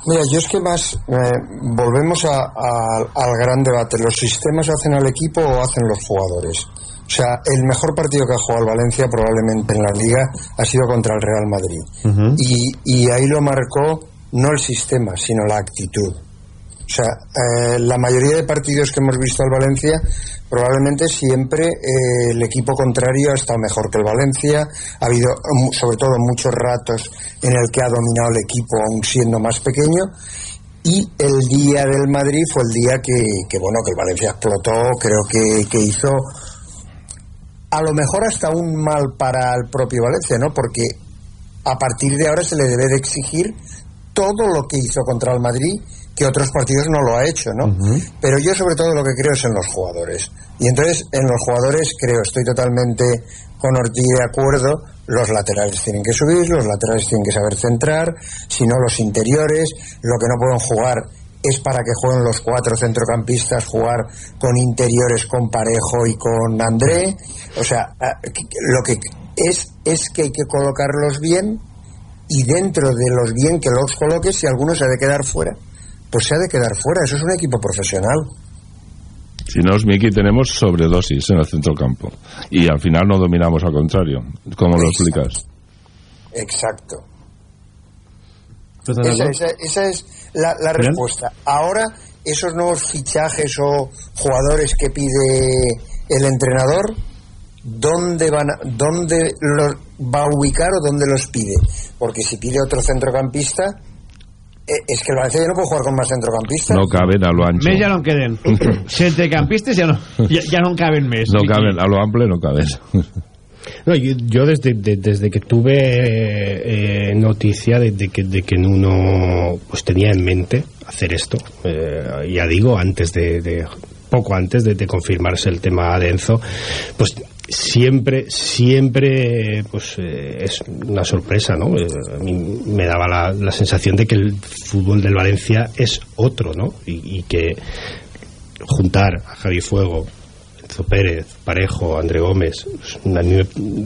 Mira, yo es que más eh, volvemos a, a, al gran debate. ¿Los sistemas hacen al equipo o hacen los jugadores? O sea, el mejor partido que ha jugado el Valencia probablemente en la liga ha sido contra el Real Madrid. Uh -huh. y, y ahí lo marcó no el sistema, sino la actitud. O sea, eh, la mayoría de partidos que hemos visto al Valencia, probablemente siempre eh, el equipo contrario ha estado mejor que el Valencia. Ha habido, um, sobre todo, muchos ratos en el que ha dominado el equipo, aún siendo más pequeño. Y el día del Madrid fue el día que, que bueno, que el Valencia explotó, creo que, que hizo a lo mejor hasta un mal para el propio Valencia, ¿no? Porque a partir de ahora se le debe de exigir todo lo que hizo contra el Madrid que otros partidos no lo ha hecho, ¿no? Uh -huh. Pero yo sobre todo lo que creo es en los jugadores. Y entonces en los jugadores creo, estoy totalmente con Ortiz de acuerdo, los laterales tienen que subir, los laterales tienen que saber centrar, si no los interiores, lo que no pueden jugar es para que jueguen los cuatro centrocampistas, jugar con interiores con Parejo y con André. O sea, lo que es es que hay que colocarlos bien y dentro de los bien que los coloques, si alguno se ha de quedar fuera, pues se ha de quedar fuera. Eso es un equipo profesional. Si no, Miki, tenemos sobredosis en el centrocampo. Y al final no dominamos al contrario. ¿Cómo lo explicas? Exacto. Esa, esa, esa, es la, la respuesta. Ahora, esos nuevos fichajes o jugadores que pide el entrenador, ¿dónde, van a, dónde los va a ubicar o dónde los pide? Porque si pide otro centrocampista, eh, es que el Valencia ya no puede jugar con más centrocampistas. No caben a lo ancho. Més ja no en queden. Centrocampistes ja no, ja, ja no en caben més. No caben, a lo amplio no caben. No, yo, yo desde, de, desde que tuve eh, noticia de, de, que, de que uno pues tenía en mente hacer esto, eh, ya digo, antes de, de poco antes de, de, confirmarse el tema de Enzo, pues siempre, siempre pues eh, es una sorpresa, ¿no? Eh, a mí me daba la, la, sensación de que el fútbol del Valencia es otro, ¿no? Y, que juntar a Javi Fuego, Enzo Pérez, Parejo, André Gómez,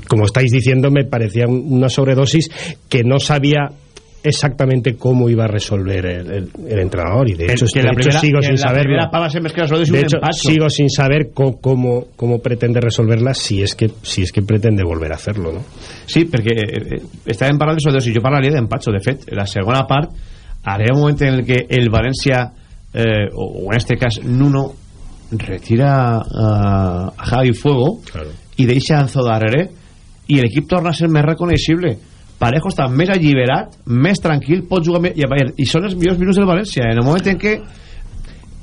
como estáis diciendo, me parecía una sobredosis que no sabía exactamente cómo iba a resolver el, el, el entrenador y de hecho, que de la hecho primera, sigo sin saber de hecho sigo sin saber cómo, cómo, cómo, pretende resolverla si es que si es que pretende volver a hacerlo no? sí, perquè eh, estàvem parlant de sobredosis jo parlaria d'empatxo, de fet la segona part arriba un moment en el que el València eh, o en este cas Nuno retira uh, a Javi Fuego claro. i deixa Anzo darrere i l'equip torna a ser més reconeixible Parejo està més alliberat més tranquil, pot jugar més, i, veure, i són els millors minuts del València en el moment en què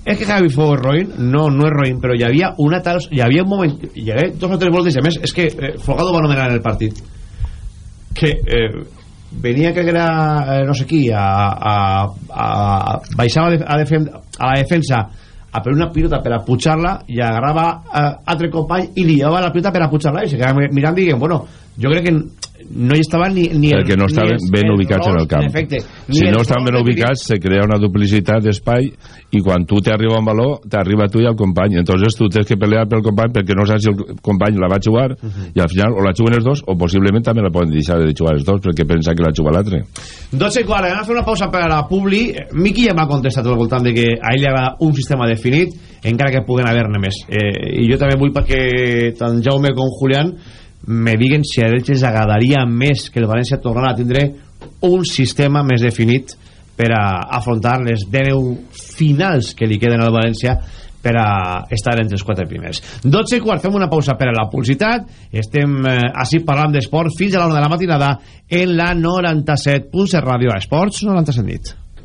és que Javi és roïn no, no és roïn, però hi havia una tal hi havia un moment, hi havia dos o tres voltes i a més, és que eh, Fogado va anomenar en el partit. Que eh, venia que era eh, no sé qui a, a, a baixava a, defen a la defensa a per una pilota per a pujar-la i agarrava a altre company i li llevava la pilota per a pujar-la i se quedava mirant i dient, bueno, jo crec que no hi estaven ni, ni perquè no estaven ni ben ubicats en el camp. en efecte, si no estaven ben ubicats se crea una duplicitat d'espai i quan tu t'arriba un valor t'arriba tu i el company. Entonces tu tens que pelear pel company perquè no saps si el company la va jugar uh -huh. i al final o la juguen els dos o possiblement també la poden deixar de jugar els dos perquè pensa que la juga l'altre. 12 i quart, anem a fer una pausa per a la Publi. Miqui ja m'ha contestat al voltant de que a ell li agrada un sistema definit encara que puguen haver-ne més. Eh, i jo també vull perquè tant Jaume com Julián me diguen si a ells els agradaria més que el València tornara a tindre un sistema més definit per a afrontar les 10 finals que li queden al València per a estar entre els quatre primers. 12 i quart, fem una pausa per a la publicitat. Estem eh, així parlant d'esport fins a l'hora de la matinada en la 97.7 Ràdio Esports 97 nit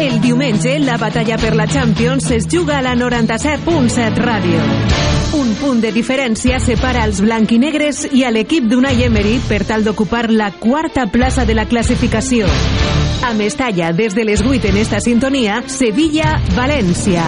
El diumenge, la batalla per la Champions es juga a la 97.7 Ràdio. Un punt de diferència separa els blanquinegres i a l'equip d'Unai Emery per tal d'ocupar la quarta plaça de la classificació. A Mestalla, des de les 8 en esta sintonia, Sevilla-València.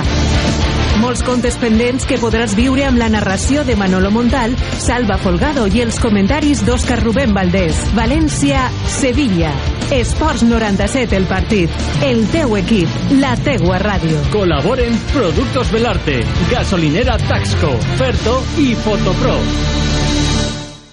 Molts contes pendents que podràs viure amb la narració de Manolo Montal, Salva Folgado i els comentaris d'Òscar Rubén Valdés. València-Sevilla. Esports 97 el partit. El teu equip. La teua ràdio. Colaboren Productos Belarte, Gasolinera Taxco, Ferto i Fotopro.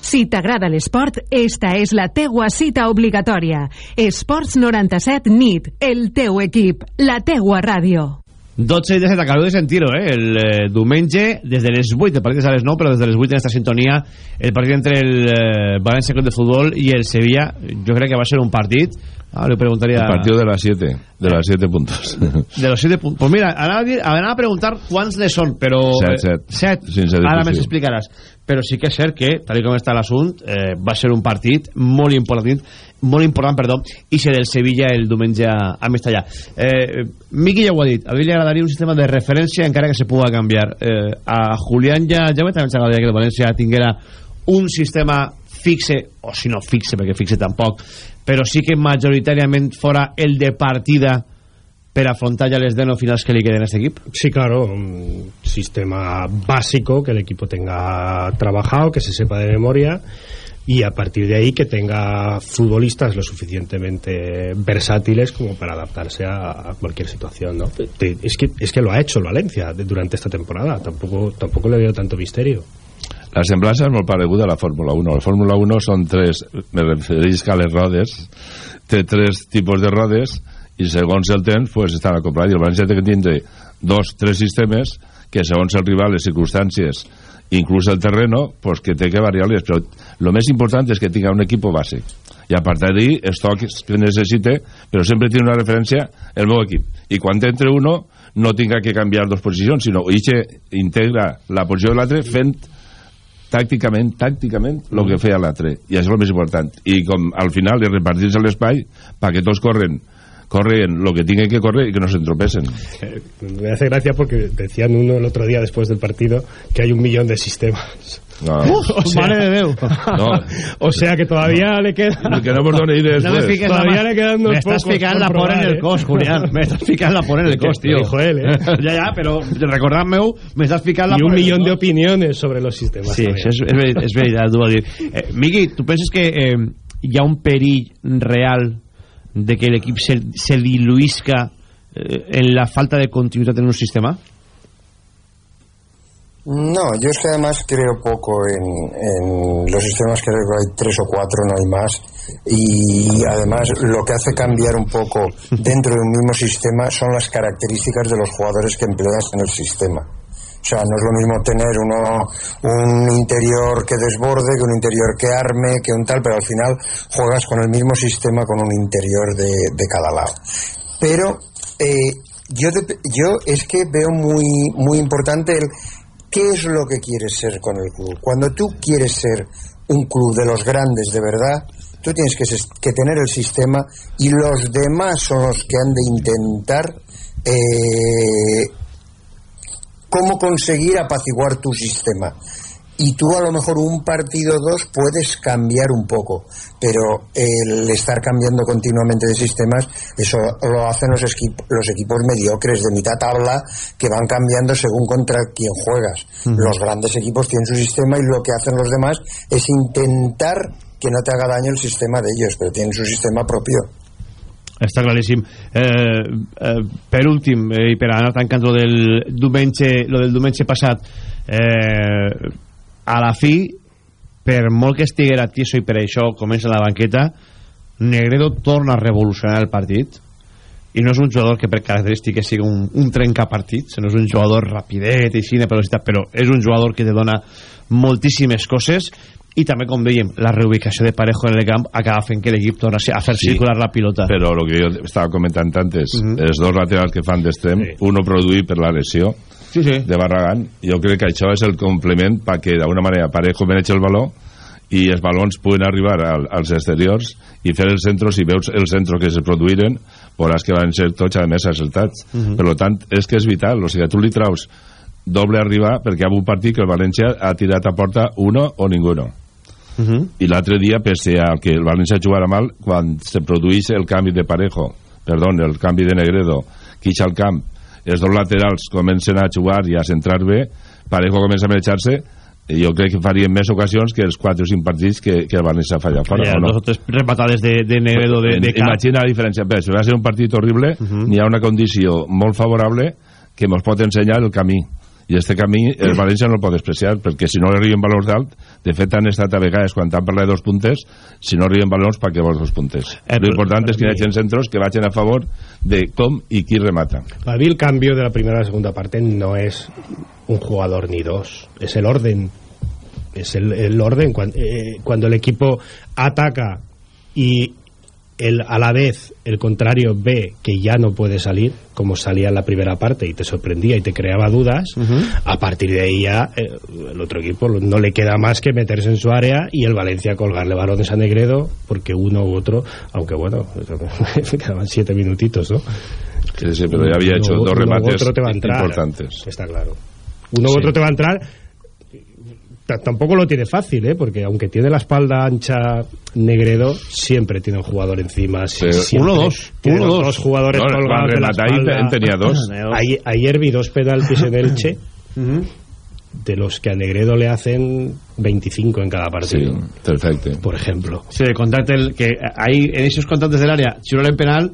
Si t'agrada l'esport, esta és la teua cita obligatòria. Esports 97 NIT, el teu equip, la teua ràdio. 12 i 17, acabeu de sentir-ho, eh? El eh, diumenge, des de les 8, el partit és a les 9, però des de les 8 en esta sintonia, el partit entre el eh, València Club de Futbol i el Sevilla, jo crec que va ser un partit, ah, li preguntaria... El partido de las 7, de las 7 puntos. De los 7 puntos. Pues mira, anava a, dir, anava a preguntar quants ne són, però... 7, 7. 7. Ara més explicaràs. Però sí que és cert que, tal com està l'assunt, eh, va ser un partit molt important, molt important, perdó, i ser del Sevilla el diumenge a, Mestallà. Eh, Miqui ja ho ha dit, a mi li agradaria un sistema de referència encara que se pugui canviar. Eh, a Julián ja, ja ens agradaria que el València tinguera un sistema fixe, o si no fixe, perquè fixe tampoc, però sí que majoritàriament fora el de partida per afrontar ya les deno finals que le queden a este equipo? Sí, claro, un sistema básico que el equipo tenga trabajado, que se sepa de memoria y a partir de ahí que tenga futbolistas lo suficientemente versátiles como para adaptarse a, a cualquier situación, ¿no? Es que, es que lo ha hecho el Valencia durante esta temporada, tampoco, tampoco le veo tanto misterio. La semblança és molt pareguda a la Fórmula 1. La Fórmula 1 són tres, me refereix a les rodes, tres tipus de rodes i segons el temps pues, estan acoplats. I el València té que tindre dos, tres sistemes que segons el rival, les circumstàncies, inclús el terreno, pues, que té que variar-les. Però el més important és que tinga un equip base. I a partir d'ahí, els tocs que necessite, però sempre tiene una referència el meu equip. I quan entre uno, no tinga que canviar dos posicions, sinó que integra la posició de l'altre fent tàcticament, tàcticament, el que feia l'altre. I això és el més important. I com al final de repartir-se l'espai perquè tots corren corren lo que tienen que correr y que no se entropesen. Eh, Me hace gracia porque decían uno el otro día después del partido que hay un millón de sistemas. No. O Mare de Déu. No. o sea que todavía le queda... Que no No me fiques Todavía le quedan Me estás por la por en el eh. cos, Julián. Me estás ficant la por en el cos, tío. dijo él, eh. ya, ya, pero recordad-me-ho, me estás ficant la Y un el millón de opiniones sobre los sistemas. Sí, también. això és, és, ver- és veritat, t'ho vol dir. Eh, Miqui, tu penses que eh, ha un perill real de que l'equip se, se diluïsca eh, en la falta de continuïtat en un sistema? No, yo es que además creo poco en, en los sistemas, creo que hay tres o cuatro, no hay más. Y además lo que hace cambiar un poco dentro de un mismo sistema son las características de los jugadores que empleas en el sistema. O sea, no es lo mismo tener uno, un interior que desborde, que un interior que arme, que un tal, pero al final juegas con el mismo sistema con un interior de, de cada lado. Pero eh, yo, yo es que veo muy, muy importante el qué es lo que quieres ser con el club. Cuando tú quieres ser un club de los grandes de verdad, tú tienes que tener el sistema y los demás son los que han de intentar eh, cómo conseguir apaciguar tu sistema. Y tú a lo mejor un partido o dos puedes cambiar un poco, pero el estar cambiando continuamente de sistemas, eso lo hacen los, los equipos mediocres de mitad tabla que van cambiando según contra quién juegas. Los grandes equipos tienen su sistema y lo que hacen los demás es intentar que no te haga daño el sistema de ellos, pero tienen su sistema propio. Està claríssim. Eh, eh, per últim, eh, i per anar tancant lo del diumenge, lo del diumenge passat, eh, a la fi, per molt que estiguera tieso i per això comença la banqueta, Negredo torna a revolucionar el partit i no és un jugador que per característiques sigui un, un trencapartits, no és un jugador rapidet i cine però és un jugador que te dona moltíssimes coses i també, com dèiem, la reubicació de Parejo en el camp acaba fent que l'equip torni a fer Sí. circular la pilota. Però el que jo estava comentant antes, Mhm. els dos laterals que fan d'extrem, uno produït per la lesió sí, sí. de Barragán, jo crec que això és el complement perquè d'alguna manera Parejo menja el baló i els balons puguen arribar al, als exteriors i fer els centros, si veus els centros que se produïren, veuràs que van ser tots a més acertats. Mhm. Per lo tant, és que és vital, o sigui, tu li traus doble arribar perquè hi ha un partit que el València ha tirat a porta uno o ninguno Uh -huh. i l'altre dia, pese a que el València jugara mal, quan se produís el canvi de Parejo, perdó, el canvi de Negredo, quixa al camp, els dos laterals comencen a jugar i a centrar bé, Parejo comença a marxar-se, jo crec que farien més ocasions que els 4 o 5 partits que, que el València falla fora, Ja, no? dos o tres rematades de, de Negredo de, de cap. Imagina la diferència. Bé, si va ser un partit horrible, uh -huh. n'hi ha una condició molt favorable que ens pot ensenyar el camí. I este camí el València no el pot despreciar, perquè si no li arriben valors d'alt, de fet han estat a vegades, quan han parlat de dos puntes, si no arriben valors, per què vols dos puntes? Eh, Lo però- important és que hi hagi centros que vagin a favor de com i qui remata. Para mí el cambio de la primera a la segunda parte no es un jugador ni dos, es el orden. Es el, el orden cuando, cuando el equipo ataca y el, a la vez el contrario ve que ya no puede salir, como salía en la primera parte y te sorprendía y te creaba dudas, a partir de ahí ya eh, el otro equipo no le queda más que meterse en su área y el Valencia colgarle balones a Negredo porque uno u otro, aunque bueno, quedaban siete minutitos, ¿no? Sí, sí, pero ya había hecho Uno- dos uno u remates otro te va a entrar, importantes. Está claro. Uno u Sí. otro te va a entrar. Tampoco lo tiene fácil, ¿eh? Porque aunque tiene la espalda ancha Negredo, siempre tiene un jugador encima. sí, uno, dos, tiene uno, dos. dos jugadores No, colgados de la ahí, tenía dos. Ayer, ayer vi dos penaltis en Elche, de los que a Negredo le hacen 25 en cada partido. perfecto. Por ejemplo. Sí, el, que ahí en esos contactes del área penal a Negredo Però-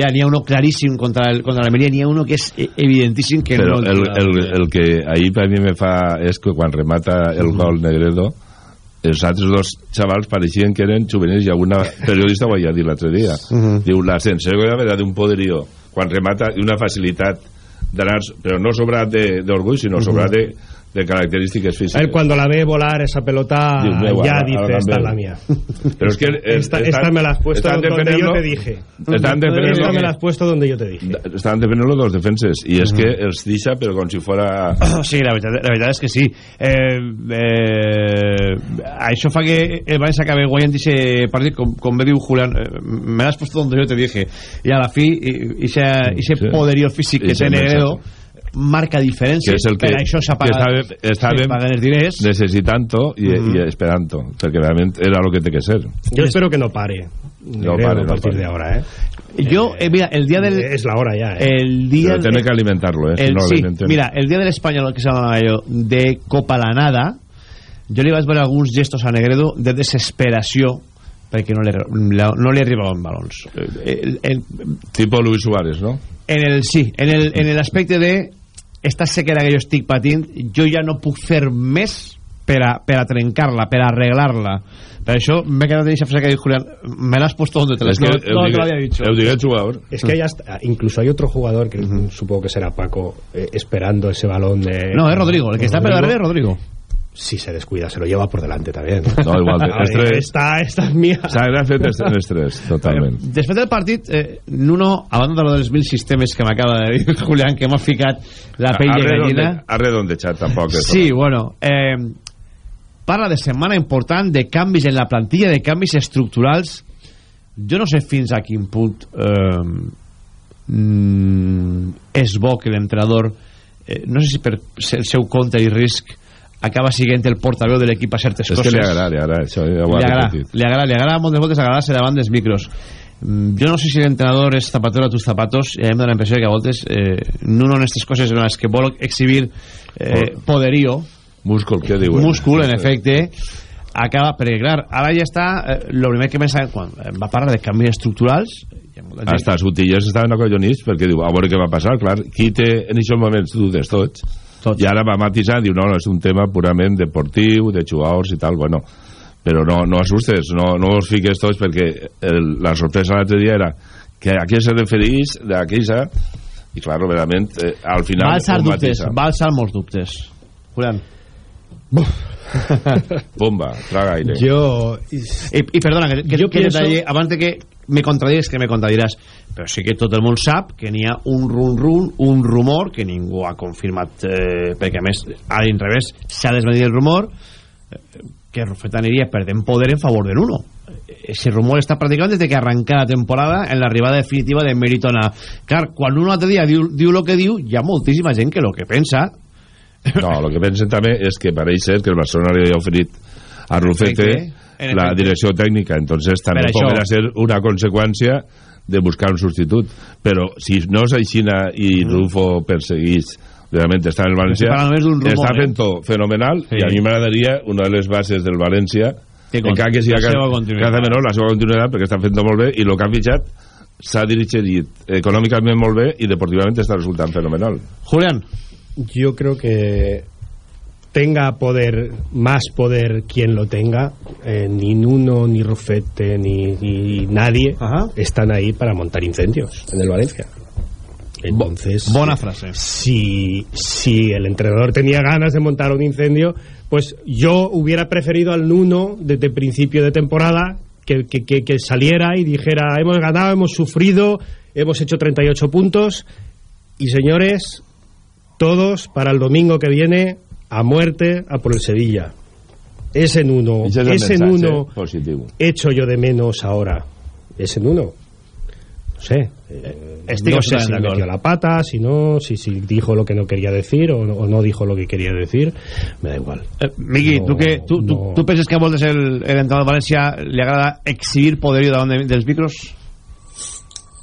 ya n'hi ha uno claríssim contra el, contra la Almería n'hi ha uno que és eh, evidentíssim que Però no el, el, el que ahí per mi me fa és que quan remata el gol Negredo els altres dos xavals pareixien que eren juvenils i alguna periodista ho havia dit l'altre dia. Mhm. diu l'ascensió era d'un poderío quan remata i una facilitat d'anar però no sobrat de- d'orgull sinó sobrat de, de características físicas. Él cuando la ve volar esa pelota ya dice, esta es la mía. Pero es que esta, me la has puesto donde yo te dije. Están esta eh, eh, eh, me la has puesto donde yo te dije. Defenses, que si. Sí, la veritat, la que sí. Que me puesto donde yo te dije. I a la fi, i, i, i, i, i, i, marca diferència. que és el que, per això s'ha pagat, estàvem, els diners. necessitant-ho i, Mhm. i esperant-ho perquè realment era el que té que ser Yo espero que no pare. No pare, a no partir pare. de ahora, ¿eh? Yo, eh, mira, el día del... Es la hora ya, ¿eh? El día... però tiene que alimentar-lo eh? si El, no sí, mira, el dia de l'Espanyol que se llama allò de Copa la Nada jo li vaig veure alguns gestos a Negredo de desesperació perquè no li, no li arribaven balons Eh, el, el, tipo Luis Suárez no? en el, sí, en el, en el aspecte de esta sequera que jo estic patint jo ja no puc fer més per a, per a trencar-la, per a arreglar-la. Per això m'he quedat en aquesta frase que diu Julián me l'has puesto donde te Es l'has que no, no te lo digue- había dicho el el jugador. Es que hay hasta, incluso hay otro jugador que supongo que será Paco eh, esperando ese balón de. no, es Rodrigo, el que está por darrere es Rodrigo Si se descuida, se lo lleva por delante también. No, igual, A ver, tres. Esta, esta es mía. s'ha fet els tres totalment Després del partit, eh, Nuno, a banda de lo dels mil sistemes que m'acaba de dir Julián, que m'ha ficat la pell de gallina... ha redondejat tampoc això. Sí, bueno, eh, parla de setmana important, de canvis en la plantilla, de canvis estructurals. Jo no sé fins a quin punt eh, mm, és bo que l'entrenador, eh, no sé si per el seu compte i risc, acaba siguent el portaveu de l'equip a certes és coses que li agrada, li agrada això ha li agrada, li agrada, li agrada moltes voltes agradar-se davant dels micros. Mm, jo no sé si l'entrenador és zapatero a tus zapatos i a mi em dóna la impressió que a voltes eh, Nuno en aquestes coses en les que vol exhibir eh, poderío. Múscul, què diuen? múscul en efecte. Acaba, perquè clar, ara ja està eh, lo primer que pensa, quan va parlar de canvis estructurals hasta els utillers estaven acollonits perquè diu, a veure què va passar, clar qui té en aquests moments dubtes tots, tots. i ara va matisar, diu, no, no, és un tema purament deportiu, de jugadors i tal, bueno però no, no assustes, no, no us fiques tots perquè el, la sorpresa l'altre dia era que a què se referís d'aquella i clar, realment eh, al final va alçar dubtes, va alçar molts dubtes. Julián. Bomba, traga aire. Jo... I, i perdona, que, que, jo que pienso... detalle, abans de que me contradires, que me contradiràs però sí que tot el món sap que n'hi ha un run-run, un rumor que ningú ha confirmat eh, perquè a més a l'inrevés s'ha desmentit el rumor eh, que Rufet aniria perdent poder en favor de Nuno ese rumor està practicant des de que arrenca la temporada en l'arribada definitiva de Meritona. Clar, quan un altre dia diu, diu lo que diu hi ha moltíssima gent que lo que pensa. No, el que pensen també és que pareix ser que el Barcelona li ha oferit a Rufete la direcció tècnica. Entonces també podrà ser una conseqüència de buscar un substitut. Però si no és aixina i mm. Rufo perseguís realment està en el València està fent eh? fenomenal sí. i a mi m'agradaria una de les bases del València que encara que sigui la seva continuïtat. Menor, la seva continuïtat perquè està fent molt bé i el que han fitxat s'ha dirigit econòmicament molt bé i deportivament està resultant fenomenal. Julián. Yo creo que tenga poder, más poder quien lo tenga, eh, ni Nuno, ni Rufete, ni, ni nadie Ajá. están ahí para montar incendios en el Valencia. Entonces, buena frase. Si, si el entrenador tenía ganas de montar un incendio, pues yo hubiera preferido al Nuno desde principio de temporada que, que, que, que saliera y dijera: hemos ganado, hemos sufrido, hemos hecho 38 puntos. Y señores, todos para el domingo que viene a muerte a por el Sevilla. Ese Nuno, ese Nuno hecho yo de menos ahora. Ese Nuno. No sé. Eh, no sé si metió la pata, si no, si, si dijo lo que no quería decir o no, o no dijo lo que quería decir. Me da igual. Eh, Miki, no, ¿tú, que, tú, no... tú, tú, penses que a vos el, el entrenador de Valencia le agrada exhibir poderío davant de, dels micros?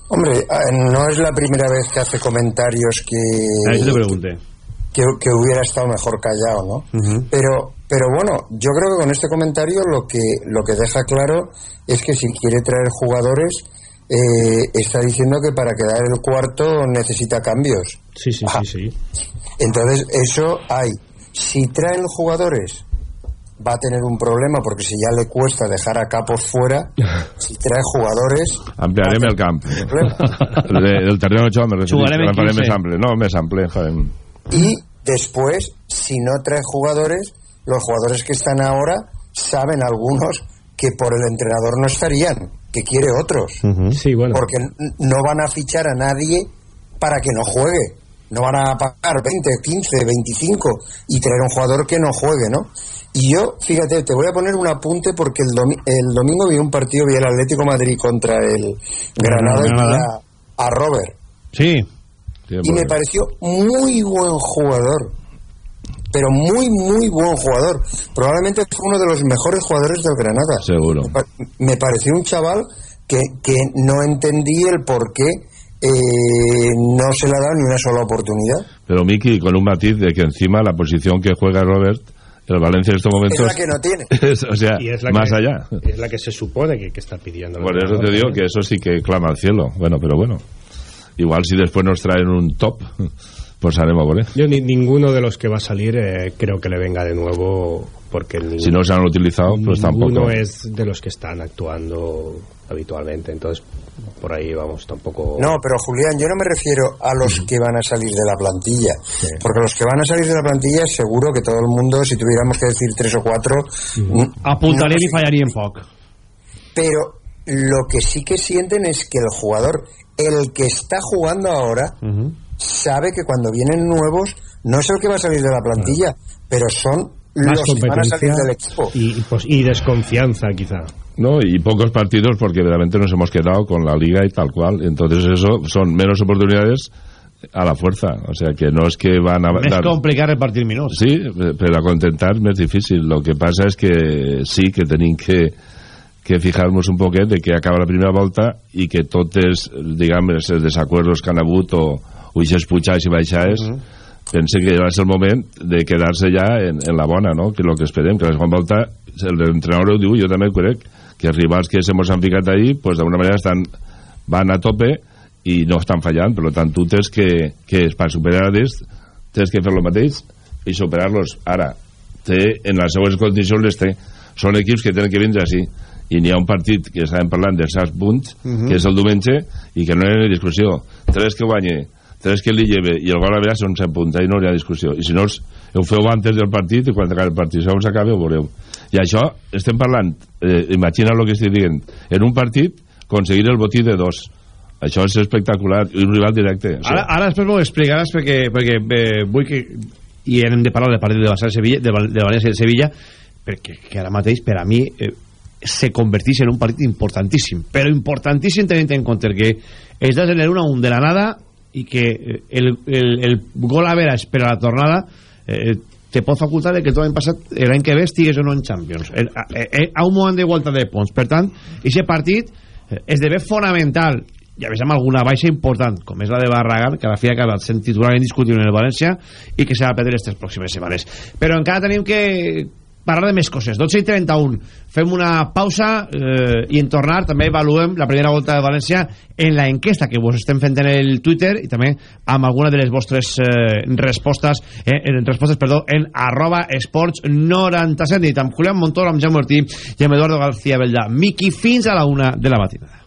Hombre, no es la primera vez que hace comentarios que... A eso te pregunté. Que, que, hubiera estado mejor callado, ¿no? Uh -huh. Pero pero bueno, yo creo que con este comentario lo que lo que deja claro es que si quiere traer jugadores eh, está diciendo que para quedar el cuarto necesita cambios. Sí, sí, Ajá. sí, sí. Entonces, eso hay. Si traen jugadores, va a tener un problema porque si ya le cuesta dejar a capos fuera, si trae jugadores... Ampliarem el camp. El, el terreno me ample. No, més ample. Joder. Y después, si no trae jugadores, los jugadores que están ahora saben algunos que por el entrenador no estarían, que quiere otros. Uh -huh. sí, bueno. Porque no van a fichar a nadie para que no juegue. No van a pagar 20, 15, 25 y traer un jugador que no juegue, ¿no? Y yo, fíjate, te voy a poner un apunte porque el, domi el domingo vi un partido, vi el Atlético Madrid contra el Granada, Granada. y a, a Robert. Sí. Y me pareció muy buen jugador pero muy, muy buen jugador. Probablemente fue uno de los mejores jugadores del Granada. Seguro. Me pareció un chaval que, que no entendí el por qué eh, no se le ha dado ni una sola oportunidad. Pero Miki, con un matiz de que encima la posición que juega Robert el Valencia en estos momentos es la que no tiene es, o sea y es la más que, allá es la que se supone que, que está pidiendo por eso te digo que eso sí que clama al cielo bueno pero bueno igual si después nos traen un top pues haremos ¿vale? Yo ni, ninguno de los que va a salir eh, creo que le venga de nuevo porque ninguno, si no se han utilizado pues ninguno tampoco es de los que están actuando habitualmente entonces por ahí vamos tampoco no pero Julián yo no me refiero a los que van a salir de la plantilla sí. porque los que van a salir de la plantilla seguro que todo el mundo si tuviéramos que decir tres o cuatro mm. apuntarían no, y fallarían poco pero lo que sí que sienten es que el jugador el que está jugando ahora uh -huh sabe que cuando vienen nuevos no es el que va a salir de la plantilla, pero son Más los que van a salir del equipo. Y, pues, y desconfianza, quizá. No, y pocos partidos porque realmente nos hemos quedado con la liga y tal cual. Entonces eso son menos oportunidades a la fuerza. O sea, que no es que van a... Es dar... complicar repartir minutos. Sí, pero a contentar es difícil. Lo que pasa es que sí, que tenim que que fijar-nos un poquet de que acaba la primera volta i que totes, diguem, els desacuerdos que han hagut o, o aquestes pujades i baixades uh -huh. pense que va ser el moment de quedar-se ja en, en la bona, no? que és el que esperem, que la segona volta l'entrenador ho diu, jo també ho crec, que els rivals que se mos han ficat ahí, pues d'alguna manera estan, van a tope i no estan fallant, per tant tu tens que, que per superar ells tens que fer el mateix i superar-los ara té, en les seues condicions les té són equips que tenen que vindre així i n'hi ha un partit que estàvem parlant dels 6 punts uh -huh. que és el diumenge i que no hi ha discussió. 3 que guanye, 3 que li lleve i el gol a veure són 7 punts, ahí no hi ha discussió. I si no ho feu antes del partit i quan acabi el partit, segons acabi ho veureu. I això estem parlant eh, imagina el que estic dient en un partit aconseguir el botí de dos. Això és espectacular i un rival directe ara, ara després m'ho explicaràs perquè, perquè eh, vull que i hem de parlar del partit de València de, de València i de Sevilla perquè que ara mateix per a mi eh, se convertís en un partit importantíssim però importantíssim tenint en compte que es de tener una un de la nada i que eh, el, el, el gol a veres per a la tornada eh, te pot facultar que tot l'any passat l'any que ve estigues o no en Champions. Eh, eh, a un moment d'igualtat de punts. Per tant, aquest partit eh, esdevé fonamental. I a més amb alguna baixa important com és la de Barragán que a la fi ha acabat sent titular indiscutible en el València i que s'ha de perdre aquestes pròximes setmanes. Però encara tenim que parlar de més coses. 12 i 31 fem una pausa eh, i en tornar també avaluem la primera volta de València en la enquesta que vos estem fent en el Twitter i també amb alguna de les vostres eh, respostes eh, en, respostes perdó, en arroba esports 97 i amb Julián Montoro, amb Jaume Ortí i amb Eduardo García Belda Miki fins a la una de la matinada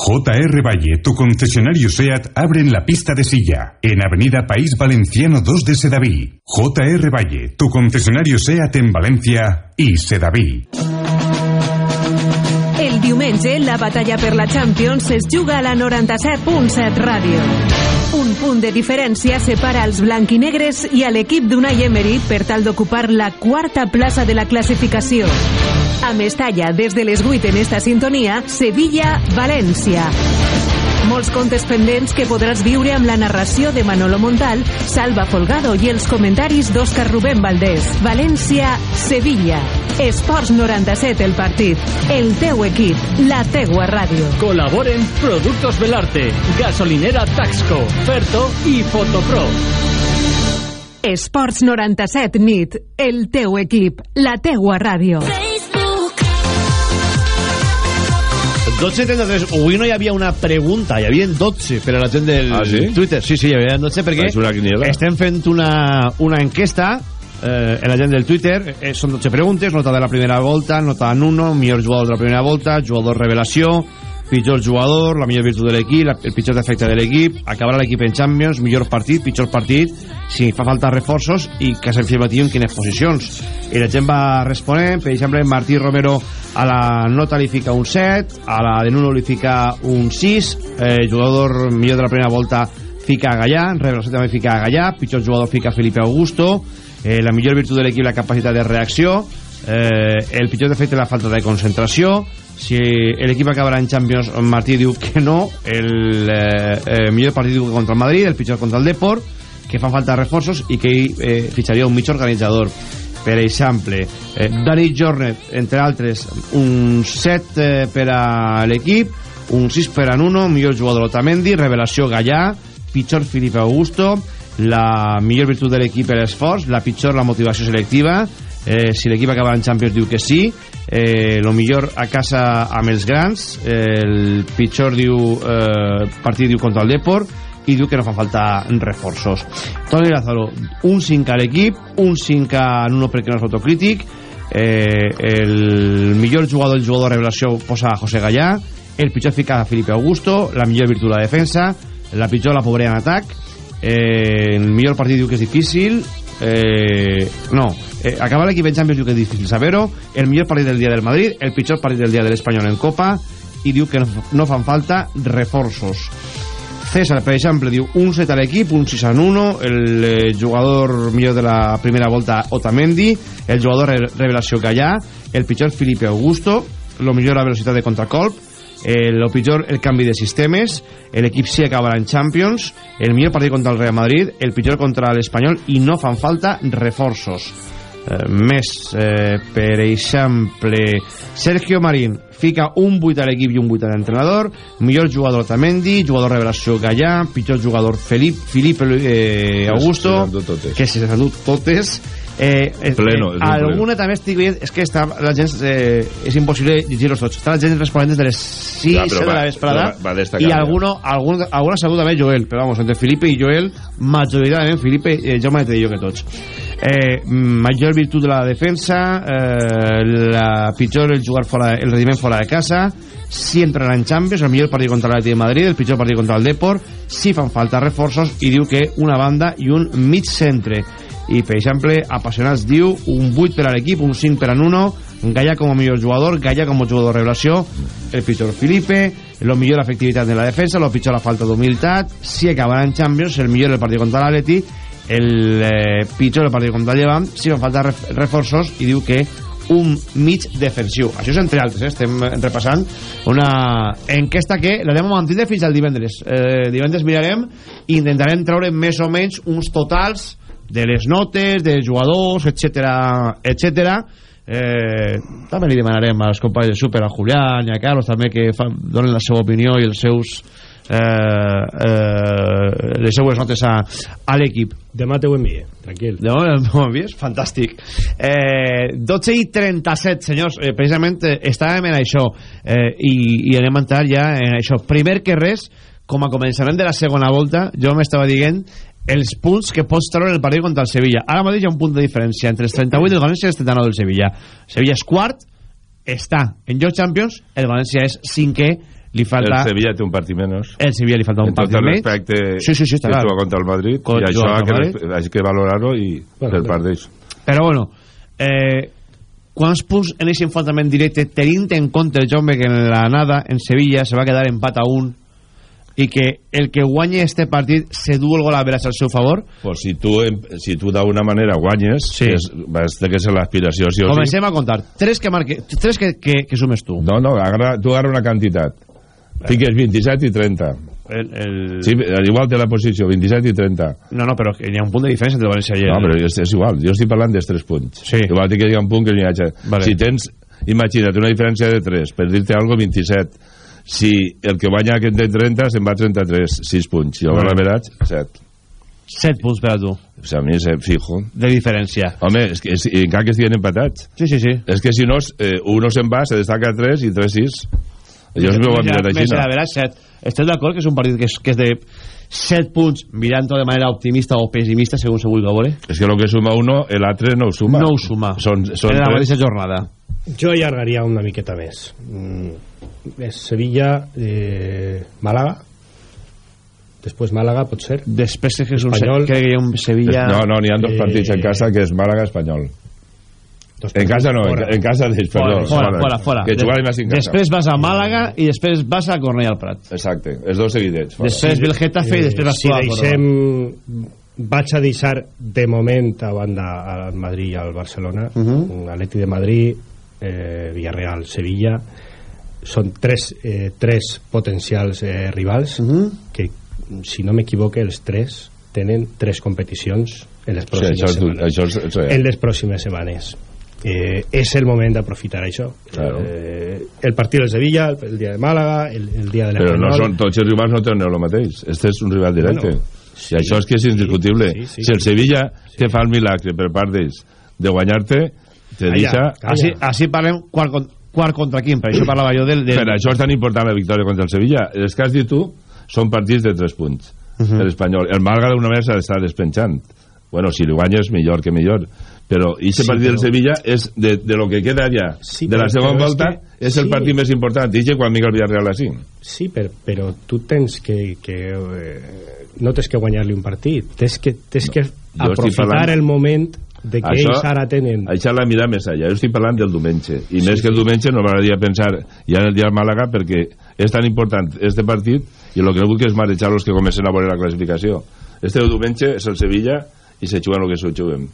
JR Valle, tu concesionario SEAT, abre en la pista de silla, en Avenida País Valenciano 2 de Sedaví. JR Valle, tu concesionario SEAT en Valencia y Sedaví. El diumenge, la batalla per la Champions es juga a la 97.7 Ràdio. Un punt de diferència separa els blanquinegres i a l'equip d'Unai Emery per tal d'ocupar la quarta plaça de la classificació. A Mestalla, des de les 8 en esta sintonia, Sevilla-València. Molts contes pendents que podràs viure amb la narració de Manolo Montal, Salva Folgado i els comentaris d'Òscar Rubén Valdés. València-Sevilla. Esports 97 el partit. El teu equip. La teua ràdio. Colaboren Productos Belarte, Gasolinera Taxco, Ferto i Fotopro. Esports 97 nit. El teu equip. La teua ràdio. 12 33. Avui no hi havia una pregunta, hi havia 12 per a la gent del Ah, sí? Twitter. Sí, sí, hi havia 12 perquè estem fent una, una enquesta eh, en la gent del Twitter. Eh, són 12 preguntes, nota de la primera volta, nota en 1, millor jugador de la primera volta, jugador revelació, pitjor jugador, la millor virtut de l'equip, el pitjor defecte de l'equip, acabarà l'equip en Champions, millor partit, pitjor partit, si fa falta reforços i que s'afirmatiu en quines posicions. I la gent va responent, per exemple, Martí Romero a la nota li fica un 7, a la de Nuno li fica un 6, eh, jugador millor de la primera volta fica Gallà, revelació també fica Gallà, pitjor jugador fica Felipe Augusto, eh, la millor virtut de l'equip la capacitat de reacció, eh, el pitjor defecte la falta de concentració, si l'equip acabarà en Champions, Martí diu que no, el eh, eh, millor partit diu que contra el Madrid, el pitjor contra el Deport, que fan falta reforços i que ell eh, fitxaria un mig organitzador. Per exemple eh, Dani Jornet, entre altres un 7 eh, per a l'equip un 6 per a Nuno millor jugador Otamendi, revelació Gallà pitjor Filipe Augusto la millor virtut de l'equip l'esforç la pitjor la motivació selectiva eh, si l'equip acaba en Champions diu que sí. Eh, lo millor a casa amb els grans. Eh, el pitjor diu eh, partit diu contra el Deport i diu que no fan falta reforços. Toni Lázaro, un 5 a l'equip un 5 a Nuno perquè no és autocrític. Eh, el millor jugador el jugador revelació posa José Gallà. El pitjor fica Felipe Augusto la millor virtut la defensa. La pitjor la pobrea en atac. Eh, el millor partit diu que és difícil. Eh, no eh, acabar l'equip en Champions diu que és difícil saber-ho. El millor partit del dia del Madrid el pitjor partit del dia de l'Espanyol en Copa i diu que no, fan falta reforços. César, per exemple, diu un 7 a l'equip, un 6 en 1 el eh, jugador millor de la primera volta Otamendi, el jugador re revelació Gallà, el pitjor Felipe Augusto el millor la velocitat de contracolp el pitjor el canvi de sistemes l'equip sí acabarà en Champions el millor partit contra el Real Madrid el pitjor contra l'Espanyol i no fan falta reforços. eh, més eh, per exemple Sergio Marín fica un 8 a l'equip i un 8 a l'entrenador. Millor jugador Tamendi, jugador revelació Gallà pitjor jugador Felip, Filipe eh, Augusto que se s'han dut totes. Eh, eh, Pleno, eh, alguna també estic veient és que està, la gent eh, és impossible llegir-los tots. Està la gent responent des de les 6 Ja, de la vesprada va- va i alguno, algun, alguna salut també Joel però vamos, entre Felipe i Joel majoritàriament Felipe eh, jo m'he de dir jo que tots eh, major virtut de la defensa eh, la pitjor el jugar fora, el rendiment fora de casa si entrarà en Champions el millor partit contra l'Atlètic de Madrid el pitjor partit contra el Depor si fan falta reforços i diu que una banda i un mig centre. I per exemple apassionats diu un 8 per a l'equip, un 5 per a Nuno Gaia com a millor jugador, Gaia com a jugador de revelació, el pitjor Felipe el millor efectivitat en la defensa el pitjor la falta d'humilitat, si acabarà en Champions el millor el partit contra l'Atleti el eh, pitjor el partit contra el Llevant si fan falta ref reforços i diu que un mig defensiu això és entre altres, eh? estem repassant una enquesta que la hem mantida fins al divendres eh, divendres mirarem i intentarem treure més o menys uns totals de les notes, de jugadors, etc etc. Eh, també li demanarem als companys de Super, a Julián i a Carlos també que fan, donen la seva opinió i els seus eh, eh, les seues notes a, a l'equip Demà te ho envie, tranquil. no, no m'envies? Fantàstic. Eh, 12 i 37, senyors. Eh, precisament eh, estàvem en això eh, i, i anem a entrar ja en això. Primer que res, com a començament de la segona volta, jo m'estava dient els punts que pots treure en el partit contra el Sevilla. Ara mateix hi ha un punt de diferència entre els 38 del València i els 39 del Sevilla. Sevilla és quart, està en Joc Champions, el València és cinquè, li falta... El Sevilla té un partit menys. El Sevilla li falta un en tot partit el menys. respecte Sí, sí, sí, està clar. contra el Madrid Co- i això ha que, el hay que valorar-ho i Bueno, per part d'ells Però bueno, eh, quants punts en aquest enfrontament directe tenint en compte, Jaume, que en la nada en Sevilla se va quedar empat a un i que el que guanyi este partit se du el gol a veres al seu favor pues si tu, si tu d'una manera guanyes Sí. és, vas de que és l'aspiració sí o sí comencem a contar tres que, marque, tres que, que, que sumes tu no, no, agarra, tu agarra una quantitat fiques 27 i 30 el, el... sí, igual té la posició 27 i 30 no, no, però hi ha un punt de diferència entre València i el... no, però és, és igual, jo estic parlant dels 3 punts. Sí. igual que hi ha un punt que n'hi hagi. Vale. si tens, imagina't, una diferència de 3 per dir-te algo 27 si el que guanya aquest de 30 se'n va a 33 6 punts, i el Vale. veratge 7 set. Punts per a tu. O sigui, a mi és eh, fijo. De diferència. Home, és que, és, encara que estiguen empatats. Sí, sí, sí. És que si no, eh, uno se'n va se destaca 3 i 3 6 jo sempre ho he mirat així Més set. Estem d'acord que és un partit que és, que és de 7 punts mirant-ho de manera optimista o pessimista segons se vulgui veure és que el que suma uno l'altre no ho suma no ho suma són, són en la mateixa jornada Jo allargaria una miqueta més. Mm, és Sevilla, eh, Màlaga, després Màlaga, pot ser. després és que és un Espanyol. crec que hi ha un Sevilla no, no, n'hi ha dos Eh, partits en casa que és Màlaga Espanyol Dos en casa no, fora. en, casa d'ells, perdó fora, fora, fora. que jugarem així en casa després vas a Màlaga i després vas a Cornellà al Prat exacte, els dos seguidets fora. després ve el Getafe i després vas si a Córdoba deixem vaig a deixar de moment a banda al Madrid i al Barcelona uh Mhm. -huh. Atleti de Madrid eh, Villarreal, Sevilla són tres, eh, tres potencials eh, rivals uh Mhm. -huh. que si no m'equivoque els tres tenen tres competicions en les sí, pròximes això, és, setmanes això és, és real. en les pròximes setmanes eh, és el moment d'aprofitar això Claro. eh, el partit del Sevilla el, el dia de Màlaga el, el dia de però no són, tots els rivals no tenen el mateix este és un rival directe Bueno, i això és que és indiscutible sí, sí, si el sí. Sevilla te fa el milagre per part d'ells de guanyar-te te deixa així, així parlem quart, quart contra quin per això parlava jo del, del... Per això és tan important la victòria contra el Sevilla. Els que has dit tu són partits de 3 punts. Uh Mhm. -huh. L'Espanyol. El Màlaga d'una manera s'ha d'estar despenjant. Bueno, si li guanyes, millor que millor. Però aquest Sí, partit del però- Sevilla és de, de lo que queda allà. Sí, de la segona però és volta que- és, el sí. partit més important. Dice quan Miguel Villarreal així. Sí, però, però tu tens que... que eh, no tens que guanyar-li un partit. Tens que, tens que Jo estic aprofitar parlant- el moment de que ells ara tenen Això la mirar més allà. Jo estic parlant del diumenge. I més que el diumenge no m'agradaria pensar ja en el dia de Màlaga perquè és tan important este partit i el que no vull que és marejar els que comencen a veure la classificació. Este diumenge és el Sevilla i se juguen el que se juguen.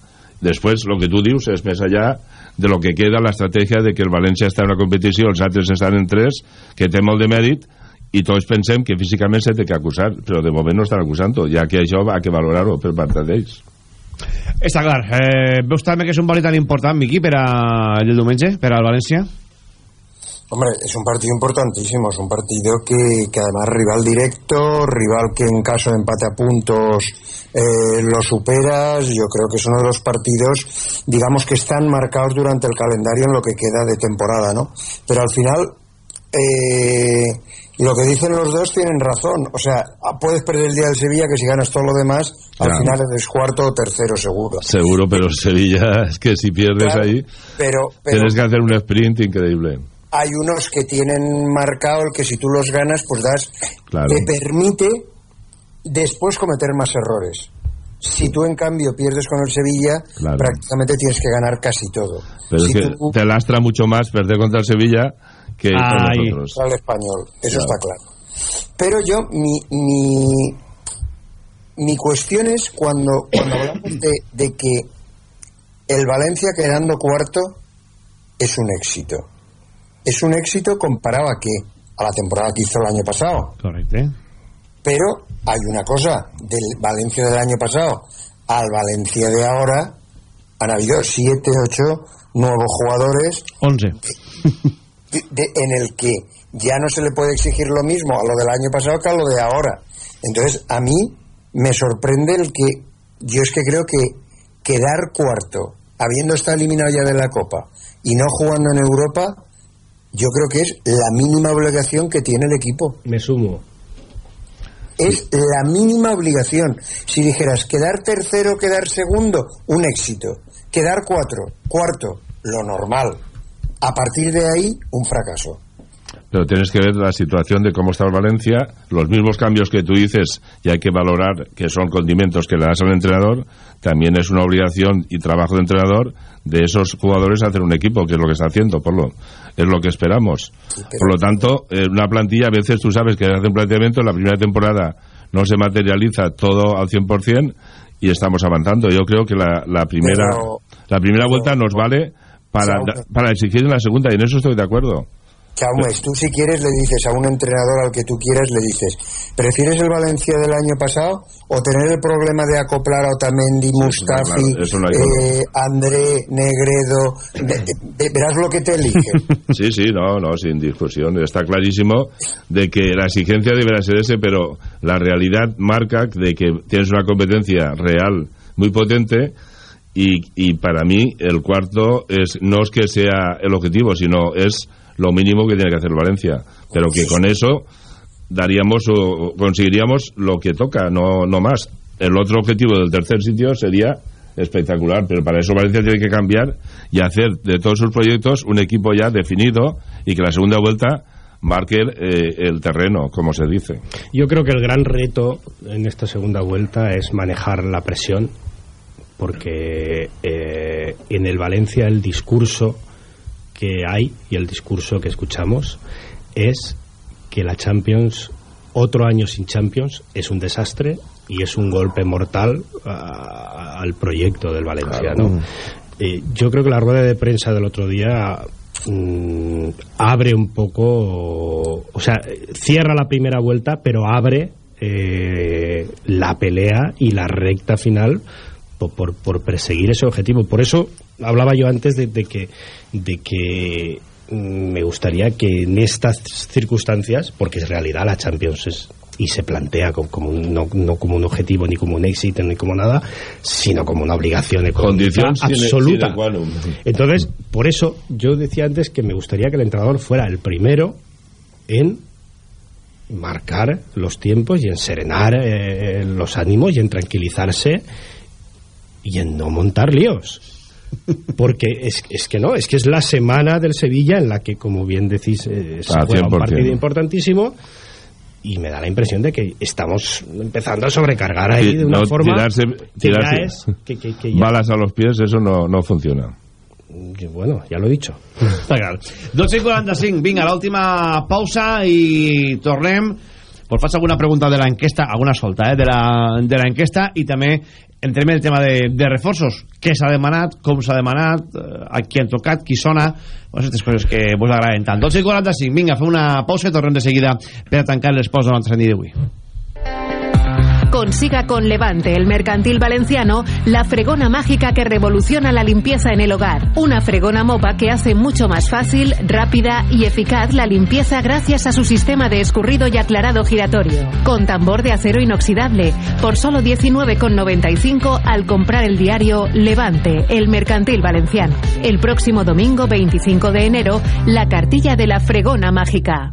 Després, el que tu dius és més allà de lo que queda l'estratègia de que el València està en una competició, els altres estan en tres, que té molt de mèrit, i tots pensem que físicament se té que acusar, però de moment no estan acusant-ho, ja que això ha que valorar-ho per part d'ells. Està clar. Eh, veus també que és un partit tan important, Miqui, per a el diumenge, per al València? Hombre, es un partido importantísimo, es un partido que, que además rival directo, rival que en caso de empate a puntos eh, lo superas, yo creo que es uno de los partidos, digamos que están marcados durante el calendario en lo que queda de temporada, ¿no? Pero al final, eh, lo que dicen los dos tienen razón, o sea, puedes perder el día del Sevilla que si ganas todo lo demás, al Claro. final eres cuarto o tercero seguro. Seguro, pero Sevilla es que si pierdes Claro, ahí Pero, pero tienes que hacer un sprint increíble. Hay unos que tienen marcado el que si tú los ganas, pues das, Claro. te permite después cometer más errores. Si tú en cambio pierdes con el Sevilla, Claro. prácticamente tienes que ganar casi todo. Pero si es que tú te lastra mucho más perder contra el Sevilla que con nosotros. contra el español, eso Claro. está claro. Pero yo, mi, mi, mi cuestión es cuando, cuando hablamos de, de que el Valencia quedando cuarto es un éxito. Es un éxito comparado a qué? A la temporada que hizo el año pasado. Correcto. Pero hay una cosa, del Valencia del año pasado al Valencia de ahora han habido siete, ocho nuevos jugadores 11. de- de- en el que ya no se le puede exigir lo mismo a lo del año pasado que a lo de ahora. Entonces, a mí me sorprende el que yo es que creo que quedar cuarto, habiendo estado eliminado ya de la Copa y no jugando en Europa, yo creo que es la mínima obligación que tiene el equipo. Me sumo. Es la mínima obligación. Si dijeras quedar tercero, quedar segundo, un éxito. Quedar cuatro, cuarto, lo normal. A partir de ahí, un fracaso. Pero tienes que ver la situación de cómo está el Valencia, los mismos cambios que tú dices, y hay que valorar que son condimentos que le das al entrenador, también es una obligación y trabajo de entrenador de esos jugadores hacer un equipo, que es lo que está haciendo, por lo es lo que esperamos. Por lo tanto, eh, una plantilla, a veces tú sabes que hace un planteamiento, en la primera temporada no se materializa todo al 100% y estamos avanzando. Yo creo que la, la primera Pero- la primera vuelta nos vale para, para exigir en la segunda, y en eso estoy de acuerdo. Jaume, tú si quieres le dices a un entrenador al que tú quieras, le dices, ¿prefieres el Valencia del año pasado o tener el problema de acoplar a Otamendi, Mustafi, claro, duda. eh, André, Negredo? de- de- de- verás lo que te elige. Sí, sí, no, no, sin discusión. Está clarísimo de que la exigencia deberá ser ese, pero la realidad marca de que tienes una competencia real muy potente y, y para mí el cuarto es no es que sea el objetivo, sino es lo mínimo que tiene que hacer Valencia. Pero que con eso daríamos o conseguiríamos lo que toca, no, no más. El otro objetivo del tercer sitio sería espectacular, pero para eso Valencia tiene que cambiar y hacer de todos sus proyectos un equipo ya definido y que la segunda vuelta marque eh, el terreno, como se dice. Yo creo que el gran reto en esta segunda vuelta es manejar la presión, porque eh, en el Valencia el discurso que hay y el discurso que escuchamos es que la Champions, otro año sin Champions, es un desastre y es un golpe mortal a- al proyecto del valenciano. Claro. Eh, yo creo que la rueda de prensa del otro día mm, abre un poco, o sea, cierra la primera vuelta, pero abre eh, la pelea y la recta final por, por, perseguir ese objetivo. Por eso hablaba yo antes de, de que, de que mm, me gustaría que en estas circunstancias, porque en realidad la Champions es y se plantea como, como un- no, no como un objetivo ni como un éxito ni como nada sino como una obligación económica absoluta entonces por eso yo decía antes que me gustaría que el entrenador fuera el primero en marcar los tiempos y en serenar eh, los ánimos y en tranquilizarse y en no montar líos. Porque es, es que no, es que es la semana del Sevilla en la que, como bien decís, eh, se Ah, juega un 100%. partido importantísimo y me da la impresión de que estamos empezando a sobrecargar ahí Sí, de una no, forma tirarse, que ya tirarse es que, que- que ya- balas a los pies, eso no, no funciona. que bueno, ya lo he dicho Està clar. 12 i 45, vinga, l'última pausa i tornem. Pues faig alguna pregunta de l'enquesta, alguna solta, eh, de la, de l'enquesta i també entrem en el tema de, de reforços. Què s'ha demanat, com s'ha demanat, eh, a qui han tocat, qui sona, aquestes coses que vos agraden tant. 12 i 45, vinga, fem una pausa i tornem de seguida per a tancar l'esposa de l'altre d'avui. Consiga con Levante, el mercantil valenciano, la fregona mágica que revoluciona la limpieza en el hogar. Una fregona mopa que hace mucho más fácil, rápida y eficaz la limpieza gracias a su sistema de escurrido y aclarado giratorio. Con tambor de acero inoxidable, por solo 19,95 al comprar el diario Levante, el mercantil valenciano. El próximo domingo 25 de enero, la cartilla de la fregona mágica.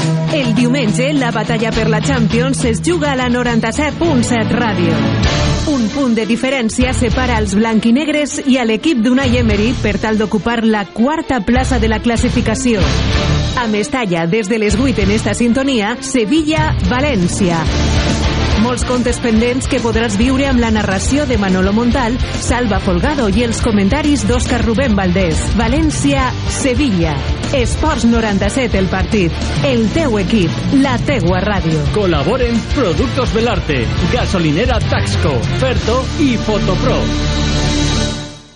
El diumenge, la batalla per la Champions es juga a la 97.7 Ràdio. Un punt de diferència separa els blanquinegres i a l'equip d'Unai Emery per tal d'ocupar la quarta plaça de la classificació. A Mestalla, des de les 8 en esta sintonia, Sevilla-València. Molts contes pendents que podràs viure amb la narració de Manolo Montal, Salva Folgado i els comentaris d'Òscar Rubén Valdés. València-Sevilla. Esports 97 el partit. El teu equip. La teua ràdio. Colaboren Productos Belarte, Gasolinera Taxco, Ferto y Fotopro.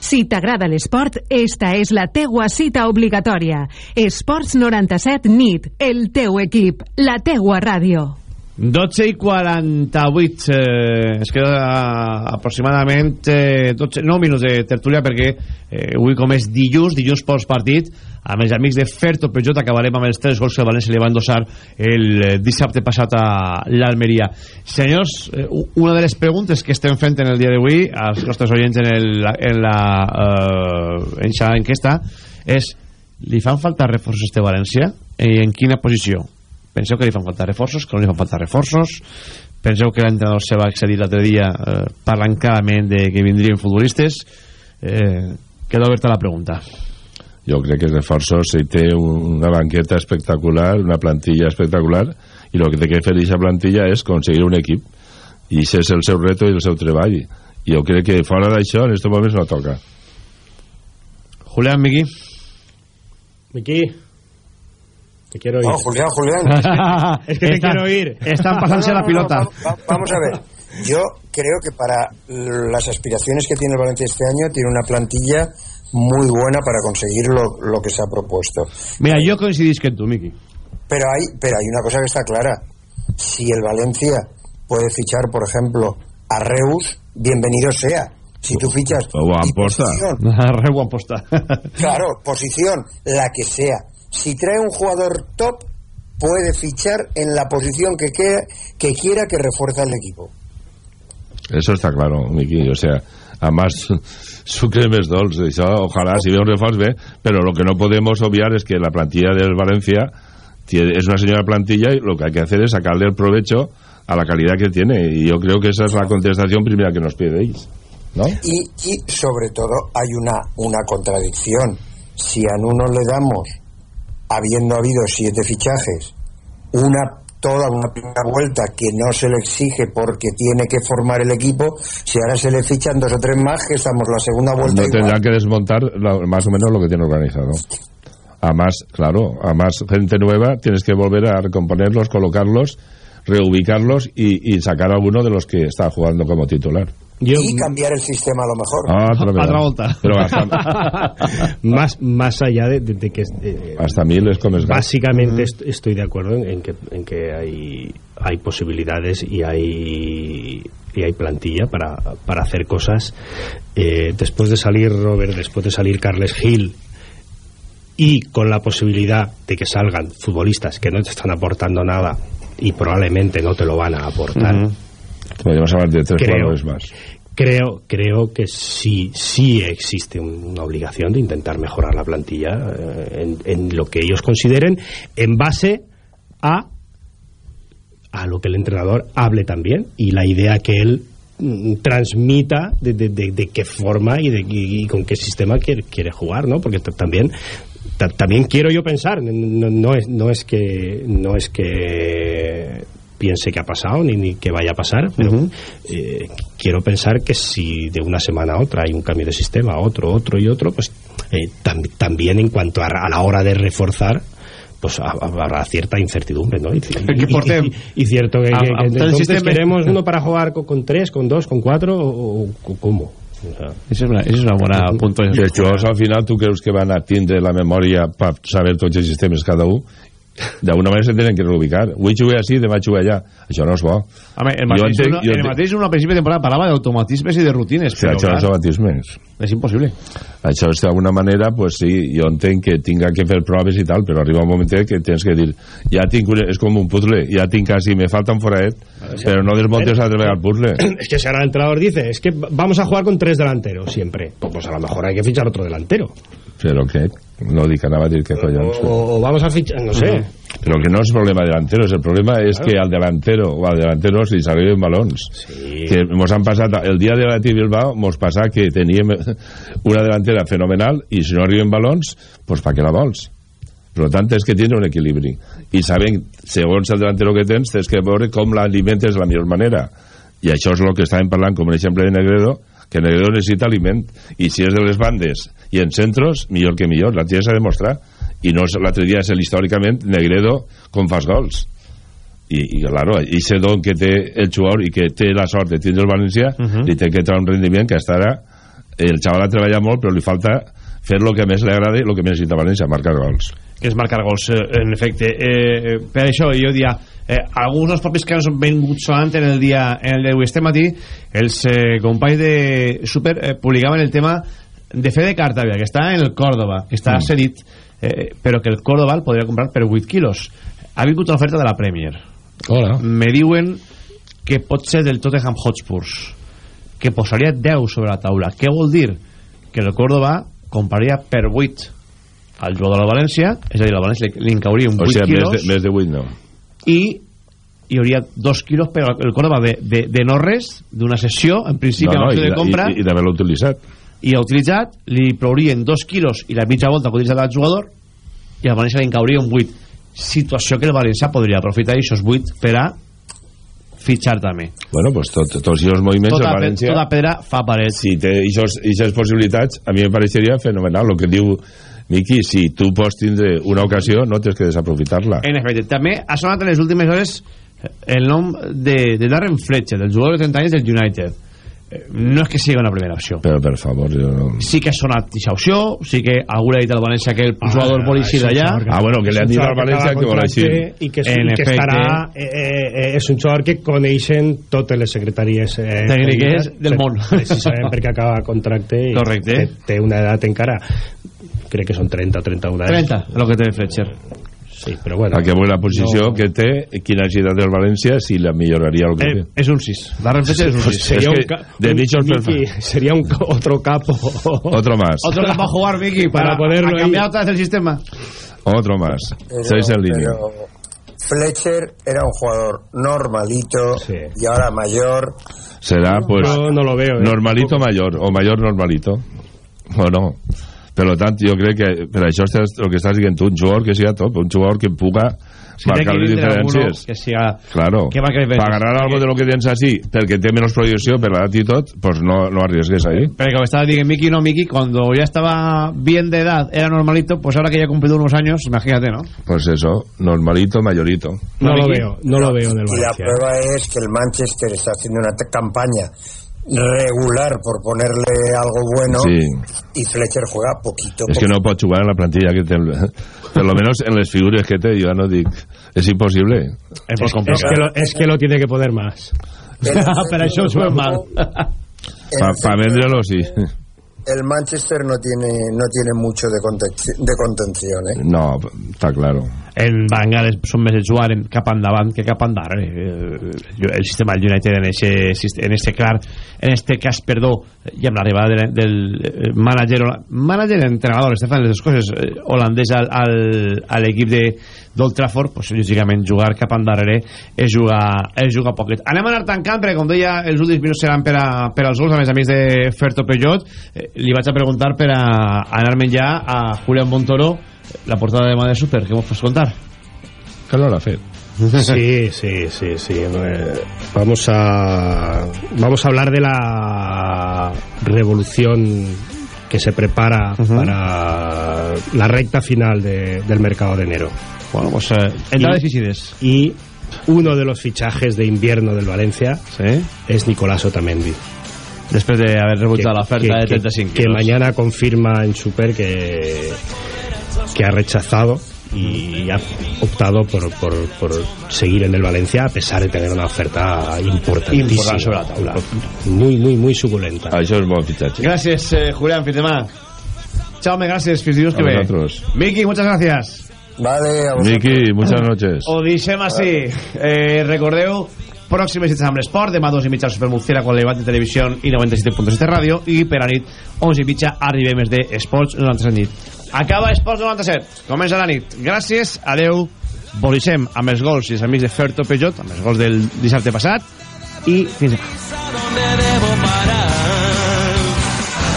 Si t'agrada l'esport, esta és la teua cita obligatòria. Esports 97 NIT. El teu equip. La teua ràdio. 12 i 48 eh, es queda aproximadament eh, 12, 9 minuts de tertúlia perquè eh, avui com és dilluns, dilluns post partit amb els amics de Ferto Peugeot acabarem amb els tres gols que el València li va endossar el eh, dissabte passat a l'Almeria. Senyors, eh, una de les preguntes que estem fent en el dia d'avui als nostres oients en, el, en la eh, en enquesta és li fan falta reforços este València? I en quina posició penseu que li fan falta reforços, que no li fan falta reforços. Penseu que l'entrenador se va accedir l'altre dia eh, parlant clarament de que vindrien futbolistes. Eh, queda oberta la pregunta. Jo crec que reforços si té una banqueta espectacular una plantilla espectacular i el que té que fer aquesta plantilla és aconseguir un equip. I això és el seu reto i el seu treball. I jo crec que fora d'això en aquest moment no toca. Julián, Miqui. Miqui te quiero ir No, Julián, Julián. es que te Están- quiero ir están pasándose la pilota. va- va- vamos a ver. Yo creo que para las aspiraciones que tiene el Valencia este año, tiene una plantilla muy buena para conseguir lo, lo que se ha propuesto. mira, jo coincidís que tu, Miqui Pero hay, pero hay una cosa que está clara. Si el Valencia puede fichar, por ejemplo, a Reus, bienvenido sea. Si tú fichas... o y aposta posición, re buen posta Claro, posición, la que sea. Si trae un jugador top, puede fichar en la posición que, que, que quiera que refuerza el equipo. Eso está claro, Miki. O sea, a más sucre més dolç. Això, ojalà, si ve un reforç bé, però lo que no podemos obviar es que la plantilla del Valencia tiene- es una señora plantilla y lo que hay que hacer es sacarle el provecho a la calidad que tiene. Y yo creo que esa es la contestación primera que nos ellos. ¿No? Y, y sobre todo hay una, una contradicción. Si a uno le damos, habiendo habido siete fichajes, una toda una primera vuelta que no se le exige porque tiene que formar el equipo, si ahora se le fichan dos o tres más, que estamos la segunda vuelta No tendrán que desmontar la- más o menos lo que tiene organizado. A más, claro, a más gente nueva tienes que volver a recomponerlos, colocarlos, reubicarlos y, y sacar a alguno de los que está jugando como titular. y cambiar el sistema a lo mejor. Ah, otra vez. Otra volta. Pero hasta, más, más allá de, de- de que... eh, hasta mil es como es gas. Básicamente est- estoy de acuerdo en, en que, en que hay, hay posibilidades y hay, y hay plantilla para, para hacer cosas. Eh, después de salir Robert, después de salir Carles Gil y con la posibilidad de que salgan futbolistas que no te están aportando nada y probablemente no te lo van a aportar. Ujú. Podríamos hablar de tres Creo. jugadores más. Creo, creo que sí, sí existe un- una obligación de intentar mejorar la plantilla eh, en, en lo que ellos consideren en base a a lo que el entrenador hable también y la idea que él mm, transmita de, de- de- de qué forma y, de, y- y con qué sistema quiere, quiere jugar, ¿no? Porque también ta- también quiero yo pensar, no, no es, no es que no es que piense que ha pasado ni, ni que vaya a pasar, pero eh, quiero pensar que si de una semana a otra hay un cambio de sistema, otro, otro y otro, pues eh, tam- también en cuanto a, a la hora de reforzar pues ha- habrá cierta incertidumbre, ¿no? Y, y- y- y cierto que, a- que- que entonces queremos uno para jugar con, con tres, con dos, con cuatro o, o cómo. Esa és una, és una bona punto. I jugadors al final tu creus que van a tindre la memòria per saber tots els sistemes cada un? D'alguna manera se tenen que reubicar. Avui jugué així, demà jugué allà. Això no és bo. Home, el Jo mateix, entenc- uno, jo el mateix uno a principi de temporada parlava d'automatismes i de rutines, O sigui, però això clar, és automatismes. és impossible. Això és d'alguna manera, pues sí, jo entenc que tinga que fer proves i tal, però arriba un moment que tens que dir, ja tinc, un, és com un puzzle, ja tinc quasi, me falta un foraet, però no desmontes altra vegada el puzzle. es que si ahora el entrenador dice, es que vamos a jugar con tres delanteros siempre, pues, pues a lo mejor hay que fichar otro delantero. Però què? No dic, anava a dir que collons. O, o vamos a fichar, no sé. Però que no és problema de delanteros, el problema és que al delantero o al delantero li s'arriben balons. Que mos han passat, el dia de la Bilbao mos passa que teníem una delantera fenomenal i si no arriben balons, pues pa què la vols? Per tant, tens que tindre un equilibri. I sabent, segons el delantero que tens, tens que veure com l'alimentes de la millor manera. I això és el que estàvem parlant, com un exemple de Negredo, que Negredo necessita aliment. I si és de les bandes i en centros, millor que millor. La tia s'ha de mostrar. I no l'altre dia és el, històricament Negredo com fas gols. I, i claro, i ese don que té el jugador i que té la sort de tindre el València, li té que treure un rendiment que hasta ara el xaval ha treballat molt, però li falta fer lo que més li agrada i el que més necessita València, marcar gols. Que és marcar gols, eh, en efecte. Eh, per això jo diria, eh, alguns dels propis que han vengut sonant en el dia en el d'avui este matí, els eh, companys de Super eh, publicaven el tema de Fede Cartavia, que està en el Córdoba, que està Mm. cedit, eh, però que el Córdoba el podria comprar per 8 quilos. Ha vingut una oferta de la Premier. Hola. Me diuen que pot ser del Tottenham Hotspurs, que posaria 10 sobre la taula. Què vol dir? Que el Córdoba compraria per 8 al jugador del València, és a dir, al València li, li encauria un O 8 sigui, quilos més de, més de 8 no. i hi hauria 2 quilos per el Córdoba de, de, de no res, d'una sessió, en principi, no, no, i, de compra, i, i d'haver-lo utilitzat. i l'ha utilitzat, li plourien 2 quilos i la mitja volta que ha utilitzat el jugador, i al València li encauria un 8. Situació que el València podria aprofitar aquests 8 per a fitxar també. Bueno, pues tot, tots els moviments Tota, València... tota pedra fa paret. Si té aquestes possibilitats, a mi me pareixeria fenomenal. El que diu Miqui, si tu pots tindre una ocasió, no tens que desaprofitar-la. En efecte, també ha sonat en les últimes hores el nom de, de Darren Fletcher, del jugador de 30 anys del United. Eh, No és que sigui una primera opció. Però, per favor, jo no... Sí que ha sonat aquesta opció, sí que algú li ha dit al València que el jugador vol eixir d'allà. Ah, bueno, que li han dit al València que vol eixir. i que, és, En i que efecte. estarà eh, eh, és un jugador que coneixen totes les secretaries eh, Tècniques del món. precisament perquè acaba contracte i Correcte. té, té una edat encara crec que són 30 o 31 anys 30, el que té Fletcher. sí, però bueno veure la posició no- que té, quina necessitat del València, si la milloraria el que Eh, té. és un 6. Darren Fletcher és un 6. sería Es un, ca- de un- Miki, sería un otro capo Otro más. Otro va a jugar, Vicky, para, Para ponerlo a cambiar otra vez el sistema. Otro más. Pero- Seis en línea. pero Fletcher era un jugador normalito y ahora mayor. Será, pues, Yo no lo veo, eh. normalito mayor, o mayor normalito. O no. Per lo tant, jo crec que per això estàs, el que estàs dient tu, un jugador que siga top, un jugador que puga Si marcar que les diferències. que siga... Claro, que marque diferències. para agarrar algo de lo que tens así, perquè té menos proyecció per l'edat i tot, pues no, no arriesgues ahí. Pero como estaba diciendo Miki, no Miki, cuando ya estaba bien de edad, era normalito, pues ahora que ya ha cumplido unos años, imagínate, ¿no? Pues eso, normalito, mayorito. no lo Miki. veo no lo veo en el Y la Valencia prueba es que el Manchester está haciendo una campaña regular, por ponerle algo bueno, Sí. y Fletcher juega poquito. Es que no pot jugar en la plantilla que té. Per lo menos en les figures que té, jo no dic... És impossible. Es, es que lo, es que lo tiene que poner más. Pero això ho mal. Pa, pa vendre-lo, sí. El Manchester no tiene no tiene mucho de, contenci- de contención, ¿eh? No, està claro. En Bangales són més de jugar en cap endavant que cap endarrere eh, el sistema del United en este, en este clar en este cas, perdó i amb l'arribada del, del eh, manager manager entrenador, està fent les coses eh, holandès al, al, a l'equip de d'Old Trafford, pues, lògicament jugar cap endarrere és jugar, és jugar poquet. Anem a anar tancant perquè com deia els últims minuts seran per, a, per als gols a més a més de Ferto Peyot eh, li vaig a preguntar per a anar-me'n ja a Julián Montoro la portada de Madre Super, què m'ho fas contar? Que no l'ha fet. Sí, sí, sí, sí. Eh, Vamos a vamos a hablar de la revolución que se prepara para la recta final de- del mercado de enero. Bueno, pues eh, entradas y salidas. Y uno de los fichajes de invierno del Valencia es Nicolás Otamendi. Después de haber rebotado Que- la oferta que- de que- 35 que, kilos. mañana confirma en Super que que ha rechazado y ha optado por, por, por seguir en el Valencia a pesar de tener una oferta importantísima Important sobre la taula. muy muy muy suculenta Això és bon fitxatge. Gracias, eh, Julián, fins demà. Chaume, gracias, fins dilluns que ve. Miki, muchas gracias. Vale, a Miki, muchas noches. Ho deixem així. Eh, recordeu, pròximes cites amb l'esport, demà dos i mitja al Supermuciera quan l'Evat de Televisió i 97.7 Ràdio i per a nit 11 i mitja arribem més de Esports 97 nit. Acaba Esports 97, comença la nit. Gràcies, adeu, volixem amb els gols i els amics de Ferto Pejot, amb els gols del dissabte passat i fins demà.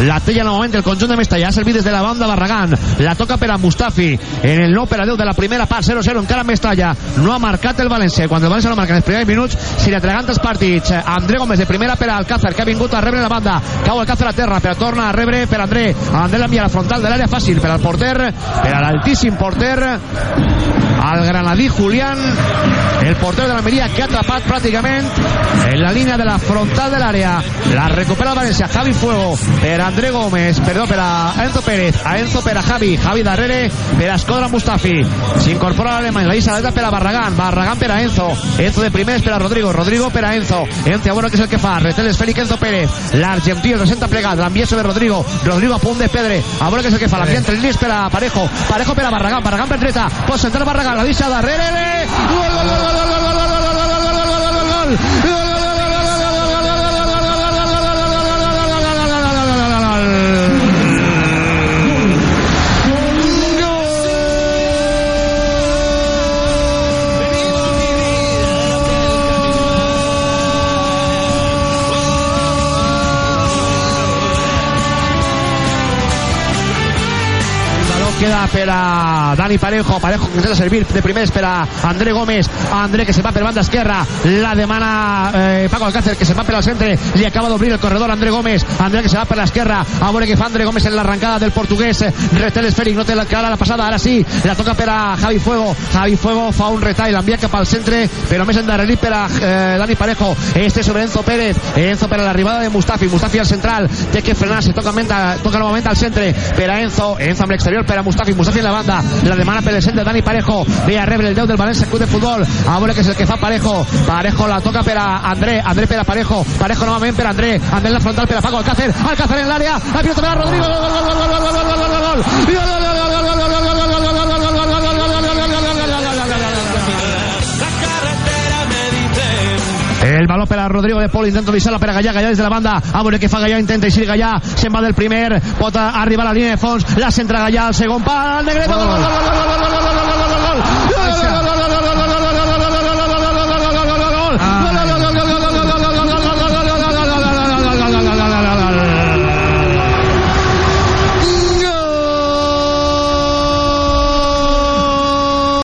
La tella novament el conjunt de Mestalla. Ha servit des de la banda Barragán. La toca per a Mustafi. En el nou per a 10 de la primera part 0-0 encara Mestalla no ha marcat el València. Quan el València no marca en els primers minuts si l'atraganta els partits. André Gómez de primera per a Alcácer que ha vingut a rebre la banda. Cau Alcácer a terra però torna a rebre per André. André l'envia a la frontal de l'àrea fàcil per al porter per a l'altíssim porter al granadí Julián el porter de l'Almeria que ha atrapat pràcticament en la línia de la frontal de l'àrea la recupera el València Javi Fuego per André Gómez perdó per a Enzo Pérez a Enzo per a Javi Javi darrere per a Escodra Mustafi. S'incorpora l'alemany la llista dreta per a Barragán Barragán per a Enzo Enzo de primers per a Rodrigo Rodrigo per a Enzo Enzo a veure què és el que fa retel esfèric Enzo Pérez l'argentí el presenta plegat l'envia sobre Rodrigo Rodrigo a de pedre a què és el que fa l'envia entre línies per a Parejo Parejo per a Barragán Barragán per dreta pot centrar Barragán la deixa darrere gol gol gol gol gol gol gol gol gol gol gol gol queda per a Dani Parejo Parejo que intenta servir de primers per a André Gómez André que se va per banda esquerra la demana eh, Paco Alcácer que se va per al centre li acaba d'obrir el corredor André Gómez André que se va per l'esquerra a veure què fa André Gómez en l'arrencada del portuguès retel esfèric no té la clara la passada ara sí la toca per a Javi Fuego Javi Fuego fa un retall l'envia cap al centre però més endarrerit per a eh, Dani Parejo este sobre Enzo Pérez Enzo per a l'arribada de Mustafi Mustafi al central té que frenar se toca, menta, toca novament al centre per a Enzo Enzo amb l'exterior per a Mustafi Mustafi en la banda la demana per el centre Dani Parejo ve a rebre el 10 del València Club de Futbol a veure què és el que fa Parejo Parejo la toca per a André André per a Parejo Parejo novament per a André André en la frontal per a Paco Alcácer Alcácer en l'àrea la pilota per a Rodrigo gol gol gol gol gol gol gol gol gol gol gol gol gol El baló per a Rodrigo de Pol, intenta deixar-la per a Gallà, Gallà des de la banda, a veure què fa Gallà, intenta eixir Gallà, se'n va del primer, pot arribar a la línia de fons, la centra Gallà al segon pal, Negredo, gol, gol, gol, gol, gol, gol, gol,